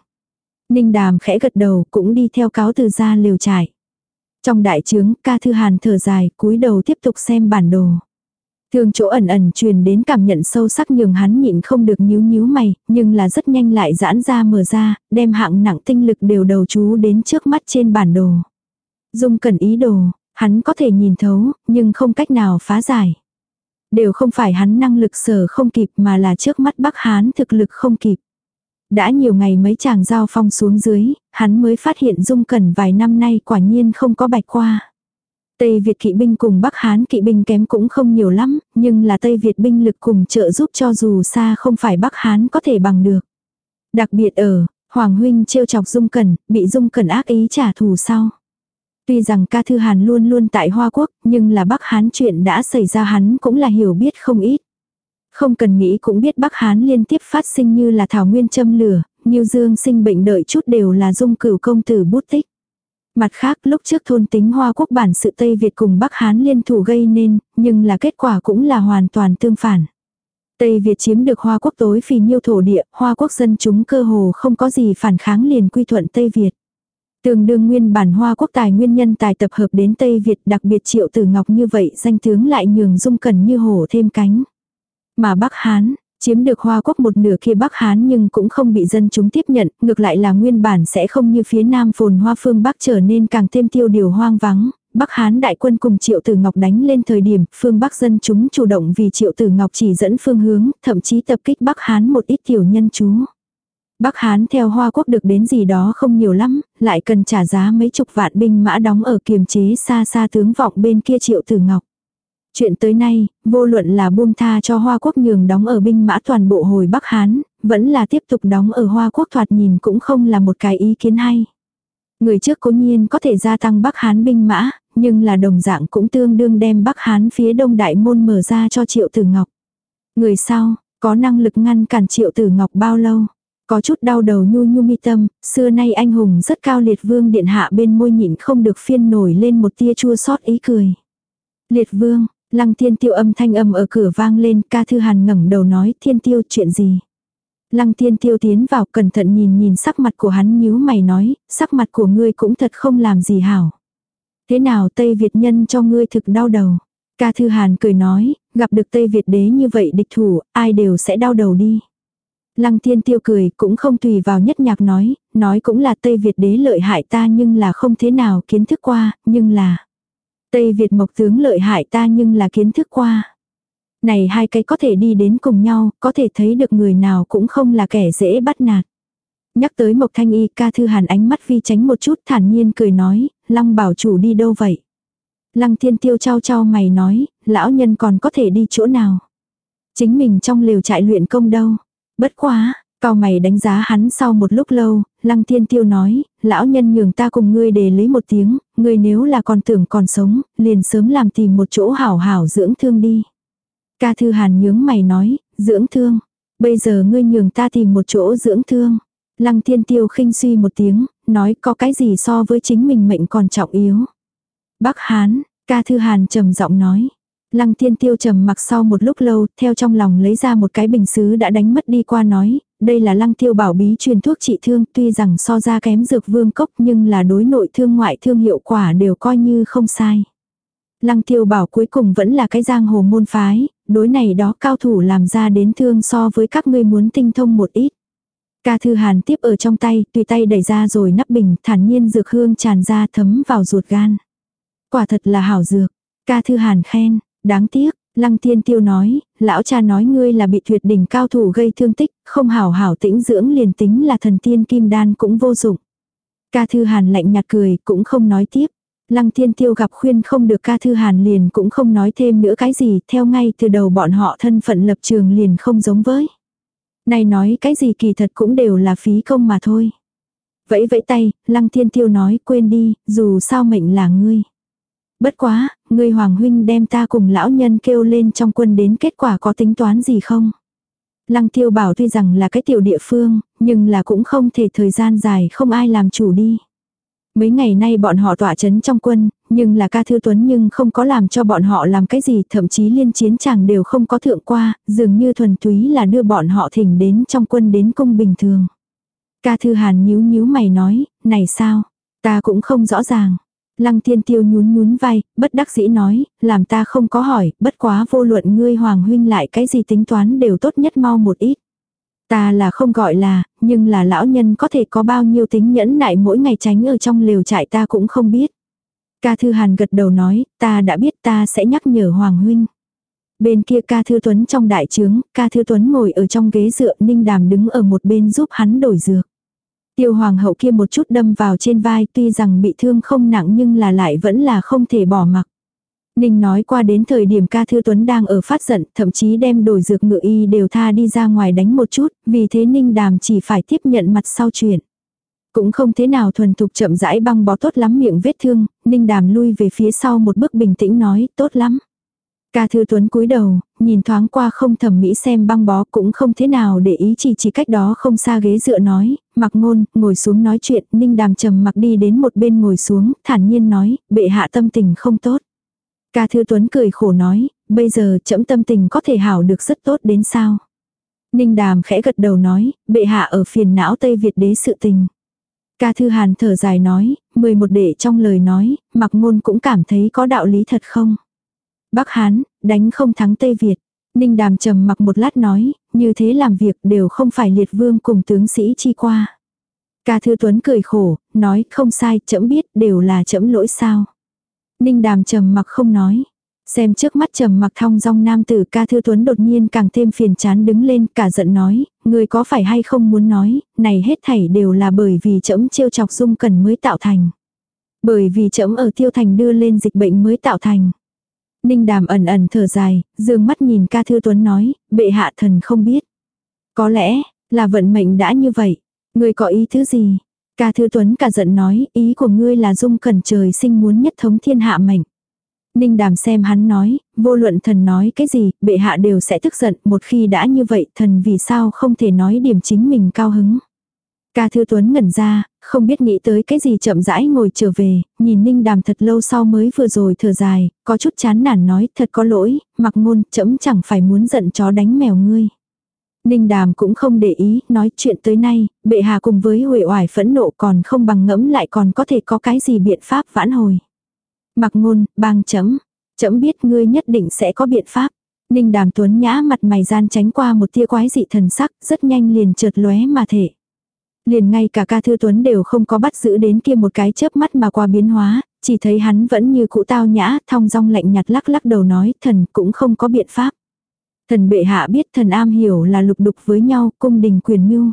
Ninh đàm khẽ gật đầu cũng đi theo cáo từ ra liều trải. Trong đại trướng, ca thư hàn thở dài, cúi đầu tiếp tục xem bản đồ. thương chỗ ẩn ẩn truyền đến cảm nhận sâu sắc nhường hắn nhịn không được nhíu nhíu mày, nhưng là rất nhanh lại giãn ra mở ra, đem hạng nặng tinh lực đều đầu chú đến trước mắt trên bản đồ. Dung cần ý đồ, Hắn có thể nhìn thấu, nhưng không cách nào phá giải. Đều không phải hắn năng lực sở không kịp mà là trước mắt Bắc Hán thực lực không kịp. Đã nhiều ngày mấy chàng giao phong xuống dưới, hắn mới phát hiện dung cẩn vài năm nay quả nhiên không có bạch qua. Tây Việt kỵ binh cùng Bắc Hán kỵ binh kém cũng không nhiều lắm, nhưng là Tây Việt binh lực cùng trợ giúp cho dù xa không phải Bắc Hán có thể bằng được. Đặc biệt ở, Hoàng Huynh trêu chọc Dung Cẩn, bị Dung Cẩn ác ý trả thù sau. Tuy rằng ca thư Hàn luôn luôn tại Hoa Quốc, nhưng là Bắc Hán chuyện đã xảy ra hắn cũng là hiểu biết không ít. Không cần nghĩ cũng biết Bắc Hán liên tiếp phát sinh như là thảo nguyên châm lửa, Nhiêu Dương sinh bệnh đợi chút đều là dung cửu công tử bút tích. Mặt khác lúc trước thôn tính Hoa Quốc bản sự Tây Việt cùng Bắc Hán liên thủ gây nên, nhưng là kết quả cũng là hoàn toàn tương phản. Tây Việt chiếm được Hoa Quốc tối phì nhiêu thổ địa, Hoa Quốc dân chúng cơ hồ không có gì phản kháng liền quy thuận Tây Việt. Tương đương nguyên bản Hoa Quốc tài nguyên nhân tài tập hợp đến Tây Việt đặc biệt triệu tử ngọc như vậy danh tướng lại nhường dung cần như hổ thêm cánh. Mà Bắc Hán, chiếm được Hoa Quốc một nửa kia Bắc Hán nhưng cũng không bị dân chúng tiếp nhận, ngược lại là nguyên bản sẽ không như phía Nam phồn hoa phương Bắc trở nên càng thêm tiêu điều hoang vắng. Bắc Hán đại quân cùng Triệu Tử Ngọc đánh lên thời điểm phương Bắc dân chúng chủ động vì Triệu Tử Ngọc chỉ dẫn phương hướng, thậm chí tập kích Bắc Hán một ít tiểu nhân chú. Bắc Hán theo Hoa Quốc được đến gì đó không nhiều lắm, lại cần trả giá mấy chục vạn binh mã đóng ở kiềm chế xa xa tướng vọng bên kia Triệu Tử Ngọc. Chuyện tới nay, vô luận là buông tha cho Hoa Quốc nhường đóng ở binh mã toàn bộ hồi Bắc Hán, vẫn là tiếp tục đóng ở Hoa Quốc thoạt nhìn cũng không là một cái ý kiến hay. Người trước cố nhiên có thể gia tăng Bắc Hán binh mã, nhưng là đồng dạng cũng tương đương đem Bắc Hán phía đông đại môn mở ra cho Triệu Tử Ngọc. Người sau, có năng lực ngăn cản Triệu Tử Ngọc bao lâu? Có chút đau đầu nhu nhu mi tâm, xưa nay anh hùng rất cao liệt vương điện hạ bên môi nhịn không được phiên nổi lên một tia chua xót ý cười. Liệt vương, Lăng thiên tiêu âm thanh âm ở cửa vang lên, ca thư hàn ngẩng đầu nói thiên tiêu chuyện gì. Lăng thiên tiêu tiến vào cẩn thận nhìn nhìn sắc mặt của hắn nhíu mày nói, sắc mặt của ngươi cũng thật không làm gì hảo. Thế nào Tây Việt nhân cho ngươi thực đau đầu. Ca thư hàn cười nói, gặp được Tây Việt đế như vậy địch thủ, ai đều sẽ đau đầu đi. Lăng thiên tiêu cười cũng không tùy vào nhất nhạc nói, nói cũng là Tây Việt đế lợi hại ta nhưng là không thế nào kiến thức qua, nhưng là. Tây Việt mộc tướng lợi hại ta nhưng là kiến thức qua. Này hai cái có thể đi đến cùng nhau, có thể thấy được người nào cũng không là kẻ dễ bắt nạt. Nhắc tới Mộc Thanh Y ca thư hàn ánh mắt vi tránh một chút thản nhiên cười nói, Long bảo chủ đi đâu vậy? Lăng thiên tiêu trao trao mày nói, lão nhân còn có thể đi chỗ nào? Chính mình trong liều trại luyện công đâu? Bất quá, Cao mày đánh giá hắn sau một lúc lâu, lăng thiên tiêu nói, lão nhân nhường ta cùng ngươi để lấy một tiếng, ngươi nếu là còn tưởng còn sống, liền sớm làm tìm một chỗ hảo hảo dưỡng thương đi. Ca thư hàn nhướng mày nói, dưỡng thương, bây giờ ngươi nhường ta tìm một chỗ dưỡng thương. Lăng thiên tiêu khinh suy một tiếng, nói có cái gì so với chính mình mệnh còn trọng yếu. Bắc Hán, ca thư hàn trầm giọng nói, Lăng thiên tiêu trầm mặc sau một lúc lâu, theo trong lòng lấy ra một cái bình xứ đã đánh mất đi qua nói, đây là lăng tiêu bảo bí truyền thuốc trị thương, tuy rằng so ra kém dược vương cốc nhưng là đối nội thương ngoại thương hiệu quả đều coi như không sai. Lăng tiêu bảo cuối cùng vẫn là cái giang hồ môn phái, đối này đó cao thủ làm ra đến thương so với các ngươi muốn tinh thông một ít. Ca thư hàn tiếp ở trong tay, tùy tay đẩy ra rồi nắp bình, thản nhiên dược hương tràn ra thấm vào ruột gan. Quả thật là hảo dược. Ca thư hàn khen, đáng tiếc, Lăng Thiên Tiêu nói, lão cha nói ngươi là bị tuyệt đỉnh cao thủ gây thương tích, không hảo hảo tĩnh dưỡng liền tính là thần tiên kim đan cũng vô dụng. Ca Thư Hàn lạnh nhạt cười, cũng không nói tiếp. Lăng Thiên Tiêu gặp khuyên không được Ca Thư Hàn liền cũng không nói thêm nữa cái gì, theo ngay từ đầu bọn họ thân phận lập trường liền không giống với. Này nói cái gì kỳ thật cũng đều là phí công mà thôi. Vẫy vẫy tay, Lăng Thiên Tiêu nói quên đi, dù sao mệnh là ngươi. Bất quá, ngươi Hoàng Huynh đem ta cùng lão nhân kêu lên trong quân đến kết quả có tính toán gì không? Lăng tiêu bảo tuy rằng là cái tiểu địa phương, nhưng là cũng không thể thời gian dài không ai làm chủ đi. Mấy ngày nay bọn họ tỏa chấn trong quân, nhưng là ca thư tuấn nhưng không có làm cho bọn họ làm cái gì, thậm chí liên chiến chẳng đều không có thượng qua, dường như thuần túy là đưa bọn họ thỉnh đến trong quân đến cung bình thường. Ca thư hàn nhíu nhíu mày nói, này sao, ta cũng không rõ ràng. Lăng thiên tiêu nhún nhún vai, bất đắc dĩ nói, làm ta không có hỏi, bất quá vô luận ngươi hoàng huynh lại cái gì tính toán đều tốt nhất mau một ít. Ta là không gọi là, nhưng là lão nhân có thể có bao nhiêu tính nhẫn nại mỗi ngày tránh ở trong lều trại ta cũng không biết. Ca Thư Hàn gật đầu nói, ta đã biết ta sẽ nhắc nhở Hoàng Huynh. Bên kia ca thư tuấn trong đại trướng, ca thư tuấn ngồi ở trong ghế dựa ninh đàm đứng ở một bên giúp hắn đổi dược. Tiêu hoàng hậu kia một chút đâm vào trên vai tuy rằng bị thương không nặng nhưng là lại vẫn là không thể bỏ mặc. Ninh nói qua đến thời điểm ca thư tuấn đang ở phát giận, thậm chí đem đổi dược ngựa y đều tha đi ra ngoài đánh một chút, vì thế Ninh đàm chỉ phải tiếp nhận mặt sau chuyện. Cũng không thế nào thuần thục chậm rãi băng bó tốt lắm miệng vết thương, Ninh đàm lui về phía sau một bước bình tĩnh nói tốt lắm. Ca Thư Tuấn cúi đầu, nhìn thoáng qua không thẩm mỹ xem băng bó cũng không thế nào để ý chỉ chỉ cách đó không xa ghế dựa nói, mặc ngôn, ngồi xuống nói chuyện, ninh đàm trầm mặc đi đến một bên ngồi xuống, thản nhiên nói, bệ hạ tâm tình không tốt. Ca Thư Tuấn cười khổ nói, bây giờ chậm tâm tình có thể hảo được rất tốt đến sao. Ninh đàm khẽ gật đầu nói, bệ hạ ở phiền não Tây Việt đế sự tình. Ca Thư Hàn thở dài nói, 11 đệ trong lời nói, mặc ngôn cũng cảm thấy có đạo lý thật không. Bắc Hán, đánh không thắng Tây Việt. Ninh đàm trầm mặc một lát nói, như thế làm việc đều không phải liệt vương cùng tướng sĩ chi qua. Ca Thư Tuấn cười khổ, nói không sai, chậm biết đều là chậm lỗi sao. Ninh đàm trầm mặc không nói. Xem trước mắt trầm mặc thong dong nam tử ca thư tuấn đột nhiên càng thêm phiền chán đứng lên cả giận nói, người có phải hay không muốn nói, này hết thảy đều là bởi vì trẫm chiêu chọc dung cần mới tạo thành. Bởi vì trẫm ở tiêu thành đưa lên dịch bệnh mới tạo thành. Ninh đàm ẩn ẩn thở dài, dương mắt nhìn ca thư tuấn nói, bệ hạ thần không biết. Có lẽ, là vận mệnh đã như vậy. Ngươi có ý thứ gì? Ca thư tuấn cả giận nói, ý của ngươi là dung cẩn trời sinh muốn nhất thống thiên hạ mệnh. Ninh đàm xem hắn nói, vô luận thần nói cái gì, bệ hạ đều sẽ tức giận, một khi đã như vậy thần vì sao không thể nói điểm chính mình cao hứng. Ca Thư Tuấn ngẩn ra, không biết nghĩ tới cái gì chậm rãi ngồi trở về, nhìn Ninh Đàm thật lâu sau mới vừa rồi thở dài, có chút chán nản nói thật có lỗi, mặc ngôn chấm chẳng phải muốn giận chó đánh mèo ngươi. Ninh Đàm cũng không để ý, nói chuyện tới nay, bệ hạ cùng với huệ oải phẫn nộ còn không bằng ngẫm lại còn có thể có cái gì biện pháp vãn hồi. Mặc ngôn, bang chấm, chấm biết ngươi nhất định sẽ có biện pháp. Ninh Đàm Tuấn nhã mặt mày gian tránh qua một tia quái dị thần sắc, rất nhanh liền trượt lóe mà thể. Liền ngay cả ca thư tuấn đều không có bắt giữ đến kia một cái chớp mắt mà qua biến hóa, chỉ thấy hắn vẫn như cũ tao nhã, thong dong lạnh nhạt lắc lắc đầu nói thần cũng không có biện pháp. Thần bệ hạ biết thần am hiểu là lục đục với nhau, cung đình quyền mưu.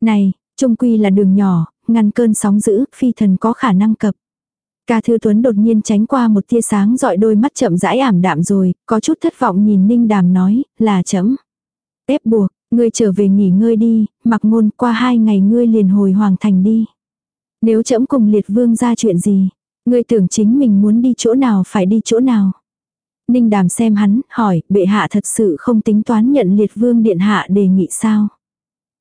Này, trung quy là đường nhỏ, ngăn cơn sóng dữ, phi thần có khả năng cập. Ca Thư Tuấn đột nhiên tránh qua một tia sáng dọi đôi mắt chậm rãi ảm đạm rồi, có chút thất vọng nhìn Ninh Đàm nói, là chấm. Ép buộc, Ngươi trở về nghỉ ngơi đi, mặc ngôn qua hai ngày ngươi liền hồi hoàng thành đi. Nếu trẫm cùng liệt vương ra chuyện gì, ngươi tưởng chính mình muốn đi chỗ nào phải đi chỗ nào. Ninh đàm xem hắn, hỏi, bệ hạ thật sự không tính toán nhận liệt vương điện hạ đề nghị sao.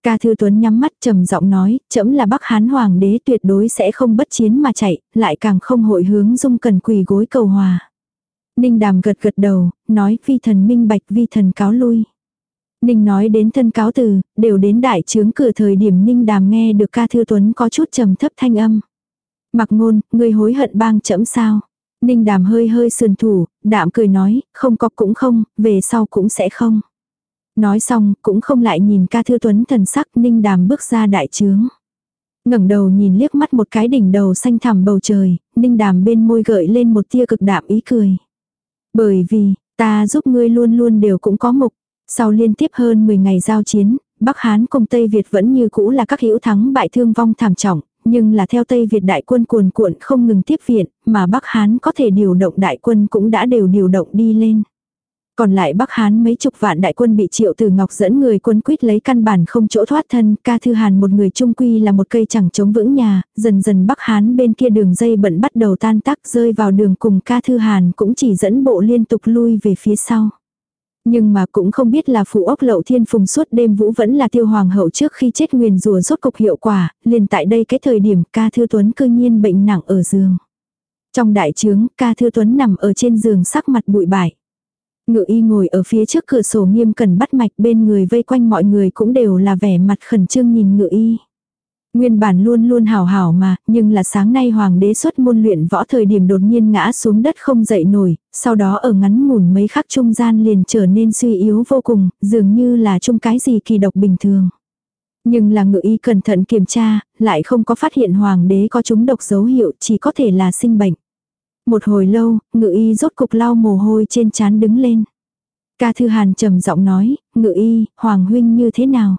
Ca Thư Tuấn nhắm mắt trầm giọng nói, trẫm là Bắc Hán Hoàng đế tuyệt đối sẽ không bất chiến mà chạy, lại càng không hội hướng dung cần quỳ gối cầu hòa. Ninh đàm gật gật đầu, nói vi thần minh bạch vi thần cáo lui. Ninh nói đến thân cáo từ, đều đến đại trướng cửa thời điểm Ninh đàm nghe được ca thư tuấn có chút trầm thấp thanh âm. Mặc ngôn, người hối hận bang chậm sao. Ninh đàm hơi hơi sườn thủ, đạm cười nói, không có cũng không, về sau cũng sẽ không. Nói xong, cũng không lại nhìn ca thư tuấn thần sắc Ninh đàm bước ra đại trướng. ngẩng đầu nhìn liếc mắt một cái đỉnh đầu xanh thẳm bầu trời, Ninh đàm bên môi gợi lên một tia cực đạm ý cười. Bởi vì, ta giúp ngươi luôn luôn đều cũng có mục, sau liên tiếp hơn 10 ngày giao chiến, Bắc Hán cùng Tây Việt vẫn như cũ là các hữu thắng bại thương vong thảm trọng, nhưng là theo Tây Việt đại quân cuồn cuộn không ngừng tiếp viện, mà Bắc Hán có thể điều động đại quân cũng đã đều điều động đi lên. Còn lại Bắc Hán mấy chục vạn đại quân bị Triệu từ Ngọc dẫn người quân quyết lấy căn bản không chỗ thoát thân, ca thư hàn một người trung quy là một cây chẳng chống vững nhà, dần dần Bắc Hán bên kia đường dây bận bắt đầu tan tác rơi vào đường cùng ca thư hàn cũng chỉ dẫn bộ liên tục lui về phía sau. Nhưng mà cũng không biết là phụ ốc lậu thiên phùng suốt đêm vũ vẫn là tiêu hoàng hậu trước khi chết nguyền rùa rốt cục hiệu quả, liền tại đây cái thời điểm ca thư tuấn cư nhiên bệnh nặng ở giường. Trong đại trướng, ca thư tuấn nằm ở trên giường sắc mặt bụi bại. Ngự y ngồi ở phía trước cửa sổ nghiêm cẩn bắt mạch bên người vây quanh mọi người cũng đều là vẻ mặt khẩn trương nhìn ngự y. Nguyên bản luôn luôn hảo hảo mà, nhưng là sáng nay hoàng đế xuất môn luyện võ thời điểm đột nhiên ngã xuống đất không dậy nổi, sau đó ở ngắn ngủn mấy khắc trung gian liền trở nên suy yếu vô cùng, dường như là chung cái gì kỳ độc bình thường. Nhưng là ngự y cẩn thận kiểm tra, lại không có phát hiện hoàng đế có chúng độc dấu hiệu, chỉ có thể là sinh bệnh. Một hồi lâu, ngự y rốt cục lau mồ hôi trên trán đứng lên. Ca Thư Hàn trầm giọng nói, ngự y, Hoàng huynh như thế nào?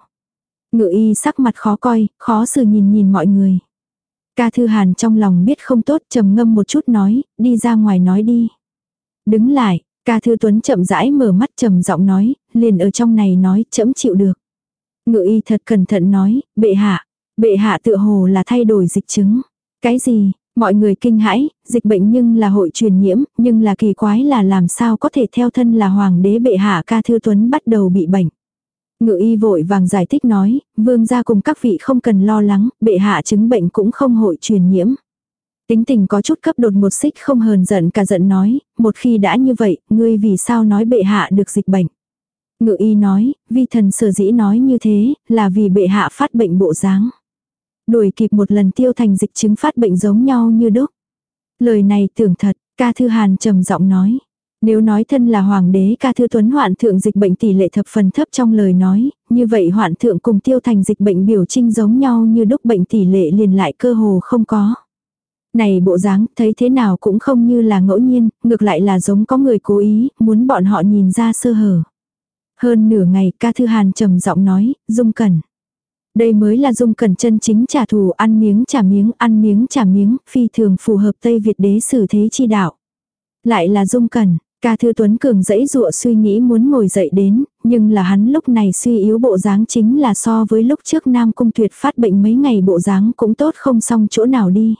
Ngự y sắc mặt khó coi, khó xử nhìn nhìn mọi người. Ca Thư Hàn trong lòng biết không tốt trầm ngâm một chút nói, đi ra ngoài nói đi. Đứng lại, Ca Thư Tuấn chậm rãi mở mắt trầm giọng nói, liền ở trong này nói, chậm chịu được. Ngự y thật cẩn thận nói, bệ hạ, bệ hạ tự hồ là thay đổi dịch chứng. Cái gì, mọi người kinh hãi, dịch bệnh nhưng là hội truyền nhiễm, nhưng là kỳ quái là làm sao có thể theo thân là hoàng đế bệ hạ ca thư tuấn bắt đầu bị bệnh. Ngự y vội vàng giải thích nói, vương gia cùng các vị không cần lo lắng, bệ hạ chứng bệnh cũng không hội truyền nhiễm. Tính tình có chút cấp đột một xích không hờn giận cả giận nói, một khi đã như vậy, ngươi vì sao nói bệ hạ được dịch bệnh. Ngự y nói, vi thần sở dĩ nói như thế, là vì bệ hạ phát bệnh bộ dáng. Đuổi kịp một lần tiêu thành dịch chứng phát bệnh giống nhau như đúc. Lời này tưởng thật, ca thư hàn trầm giọng nói. Nếu nói thân là hoàng đế ca thư tuấn hoạn thượng dịch bệnh tỷ lệ thập phần thấp trong lời nói, như vậy hoạn thượng cùng tiêu thành dịch bệnh biểu trinh giống nhau như đúc bệnh tỷ lệ liền lại cơ hồ không có. Này bộ dáng thấy thế nào cũng không như là ngẫu nhiên, ngược lại là giống có người cố ý, muốn bọn họ nhìn ra sơ hở. Hơn nửa ngày ca thư hàn trầm giọng nói, dung cẩn. Đây mới là dung cẩn chân chính trả thù ăn miếng trả miếng, ăn miếng trả miếng, phi thường phù hợp Tây Việt đế xử thế chi đạo. Lại là dung cẩn, ca thư tuấn cường dãy dụa suy nghĩ muốn ngồi dậy đến, nhưng là hắn lúc này suy yếu bộ dáng chính là so với lúc trước Nam Cung Tuyệt phát bệnh mấy ngày bộ dáng cũng tốt không xong chỗ nào đi.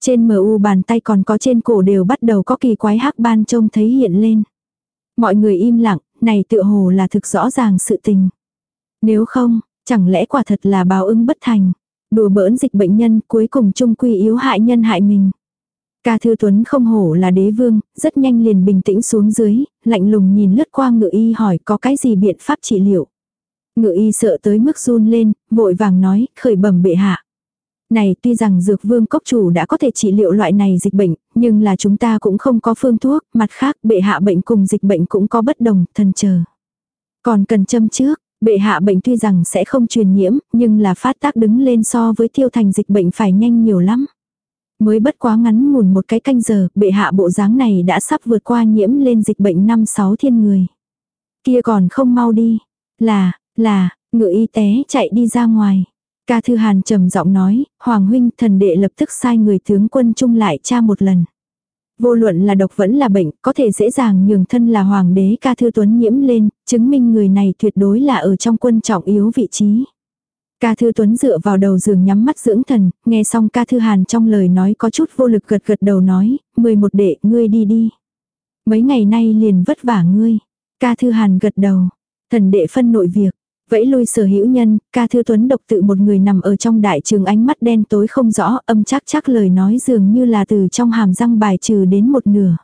Trên mờ u bàn tay còn có trên cổ đều bắt đầu có kỳ quái hắc ban trông thấy hiện lên. Mọi người im lặng, này tựa hồ là thực rõ ràng sự tình. Nếu không, chẳng lẽ quả thật là báo ứng bất thành. Đùa bỡn dịch bệnh nhân cuối cùng chung quy yếu hại nhân hại mình. Ca Thư Tuấn không hổ là đế vương, rất nhanh liền bình tĩnh xuống dưới, lạnh lùng nhìn lướt qua ngự y hỏi có cái gì biện pháp trị liệu. Ngự y sợ tới mức run lên, vội vàng nói, khởi bẩm bệ hạ. Này tuy rằng dược vương cốc chủ đã có thể trị liệu loại này dịch bệnh, nhưng là chúng ta cũng không có phương thuốc, mặt khác bệ hạ bệnh cùng dịch bệnh cũng có bất đồng, thần chờ. Còn cần châm trước, bệ hạ bệnh tuy rằng sẽ không truyền nhiễm, nhưng là phát tác đứng lên so với tiêu thành dịch bệnh phải nhanh nhiều lắm. Mới bất quá ngắn ngủn một cái canh giờ, bệ hạ bộ dáng này đã sắp vượt qua nhiễm lên dịch bệnh năm sáu thiên người. Kia còn không mau đi. Là, là, ngựa y tế chạy đi ra ngoài. Ca Thư Hàn trầm giọng nói, Hoàng huynh thần đệ lập tức sai người tướng quân chung lại tra một lần. Vô luận là độc vẫn là bệnh, có thể dễ dàng nhường thân là hoàng đế ca thư tuấn nhiễm lên, chứng minh người này tuyệt đối là ở trong quân trọng yếu vị trí. Ca thư tuấn dựa vào đầu giường nhắm mắt dưỡng thần, nghe xong ca thư hàn trong lời nói có chút vô lực gật gật đầu nói, mười một đệ, ngươi đi đi. Mấy ngày nay liền vất vả ngươi. Ca thư hàn gật đầu, thần đệ phân nội việc, Vẫy lui sở hữu nhân, ca thư tuấn độc tự một người nằm ở trong đại trường ánh mắt đen tối không rõ, âm chắc chắc lời nói dường như là từ trong hàm răng bài trừ đến một nửa.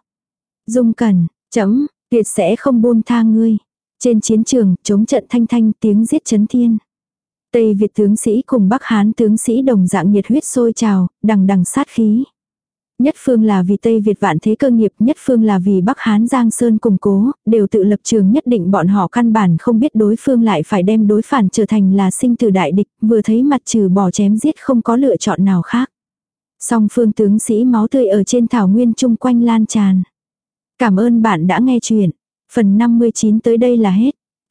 Dung cần, chấm, tuyệt sẽ không buông tha ngươi. Trên chiến trường, chống trận thanh thanh tiếng giết chấn thiên. Tây Việt tướng sĩ cùng Bắc Hán tướng sĩ đồng dạng nhiệt huyết sôi trào, đằng đằng sát khí. Nhất phương là vì Tây Việt vạn thế cơ nghiệp, nhất phương là vì Bắc Hán Giang Sơn củng cố, đều tự lập trường nhất định bọn họ căn bản không biết đối phương lại phải đem đối phản trở thành là sinh tử đại địch, vừa thấy mặt trừ bỏ chém giết không có lựa chọn nào khác. Song phương tướng sĩ máu tươi ở trên thảo nguyên chung quanh lan tràn. Cảm ơn bạn đã nghe chuyện. Phần 59 tới đây là hết.